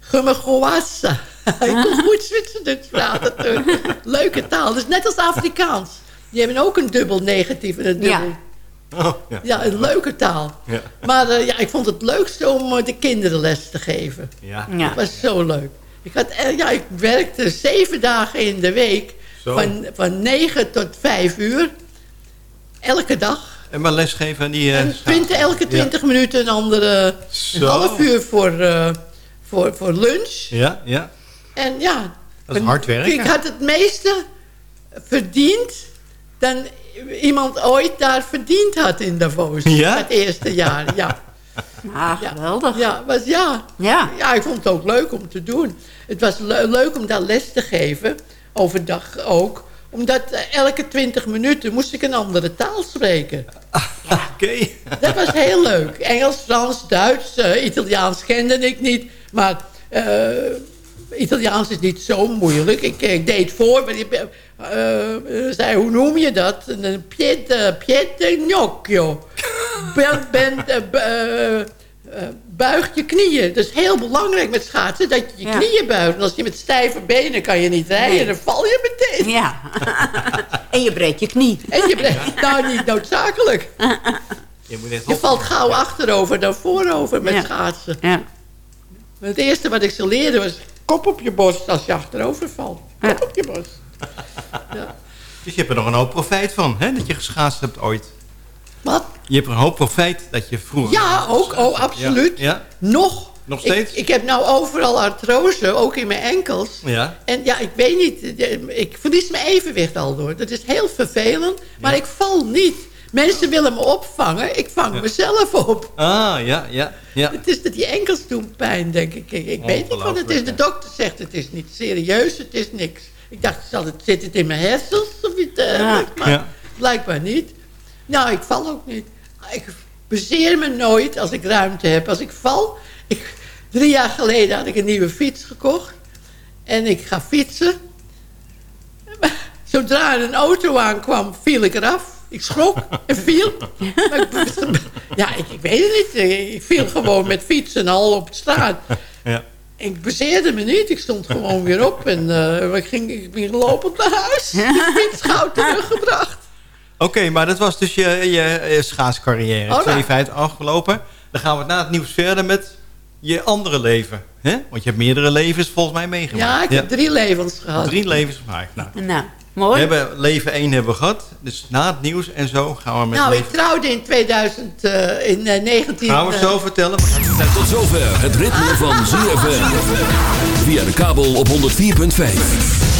Ga me gewassen. [LAUGHS] ik kon goed Zwitserduits praten toen. [LAUGHS] Leuke taal. Dus net als Afrikaans. Die hebben ook een dubbel negatief en een dubbel... Ja. Oh, ja. ja, een leuke taal. Ja. Maar uh, ja, ik vond het leukste om uh, de kinderen les te geven. Ja. ja. Dat was zo leuk. Ik, had, uh, ja, ik werkte zeven dagen in de week. Van, van negen tot vijf uur. Elke dag. En maar lesgeven aan die... Uh, en 20, elke 20 ja. minuten een andere... Een half uur voor, uh, voor, voor lunch. Ja, ja. En ja... Dat is hard werken. Ik had het meeste verdiend... dan iemand ooit daar verdiend had in Davos. Ja? Het eerste jaar, ja. [LAUGHS] Ah, geweldig. Ja, was, ja. Ja. ja, ik vond het ook leuk om te doen. Het was le leuk om daar les te geven. Overdag ook omdat elke twintig minuten moest ik een andere taal spreken. Ah, Oké. Okay. Dat was heel leuk. Engels, Frans, Duits, uh, Italiaans kende ik niet. Maar uh, Italiaans is niet zo moeilijk. Ik, ik deed voor, maar ik uh, zei, hoe noem je dat? Piede, piede gnocchio. [LAUGHS] Ben, ben, uh, buig je knieën. Dat is heel belangrijk met schaatsen, dat je je ja. knieën buigt. En als je met stijve benen kan je niet rijden, nee. dan val je meteen. Ja. [LAUGHS] en je breekt je knie. En je breekt, nou niet noodzakelijk. Je, moet echt je valt gauw achterover dan voorover met ja. schaatsen. Ja. Het eerste wat ik ze leerde was kop op je borst als je achterover valt. Kop ja. op je borst. ja. [LAUGHS] Dus je hebt er nog een hoop profijt van, hè? Dat je geschaatst hebt ooit. Wat? Je hebt een hoop profijt dat je vroeger... Ja, ook. Oh, absoluut. Ja. ja. Nog. Nog steeds? Ik, ik, heb nou overal artrose, ook in mijn enkels. Ja. En ja, ik weet niet. Ik verlies mijn evenwicht al door. Dat is heel vervelend. Maar ja. ik val niet. Mensen willen me opvangen. Ik vang ja. mezelf op. Ah, ja, ja, ja. Het is dat die enkels doen pijn, denk ik. Ik, ik weet niet wat het is. De dokter zegt het is niet serieus. Het is niks. Ik dacht, zal het, zit het in mijn hersens of iets dergelijks? Maar ja. blijkbaar niet. Nou, ik val ook niet. Ik bezeer me nooit als ik ruimte heb. Als ik val... Ik, drie jaar geleden had ik een nieuwe fiets gekocht. En ik ga fietsen. Zodra er een auto aankwam, viel ik eraf. Ik schrok en viel. ja, ik, ik, weet het niet. Ik viel gewoon met fietsen al op de straat. Ja. ik bezeerde me niet. Ik stond gewoon weer op en eh, ik, ging, ik ben lopend naar huis. De fiets gauw teruggebracht. Oké, maar dat was dus je, je, je schaatscarrière. Oh, nou. 52 afgelopen. Dan gaan we na het nieuws verder met je andere leven. hè? Want je hebt meerdere levens volgens mij meegemaakt. Ja, ik heb drie levens gehad. Drie levens gemaakt. Nou, Nou, we mooi. hebben leven 1 hebben we gehad. Dus na het nieuws en zo gaan we met Nou, leven... ik trouwde in 2000, eh, in eh, 19... Gaan we eh, zo vertellen. Tot zover het ritme van ZFM. Via de kabel op 104.5.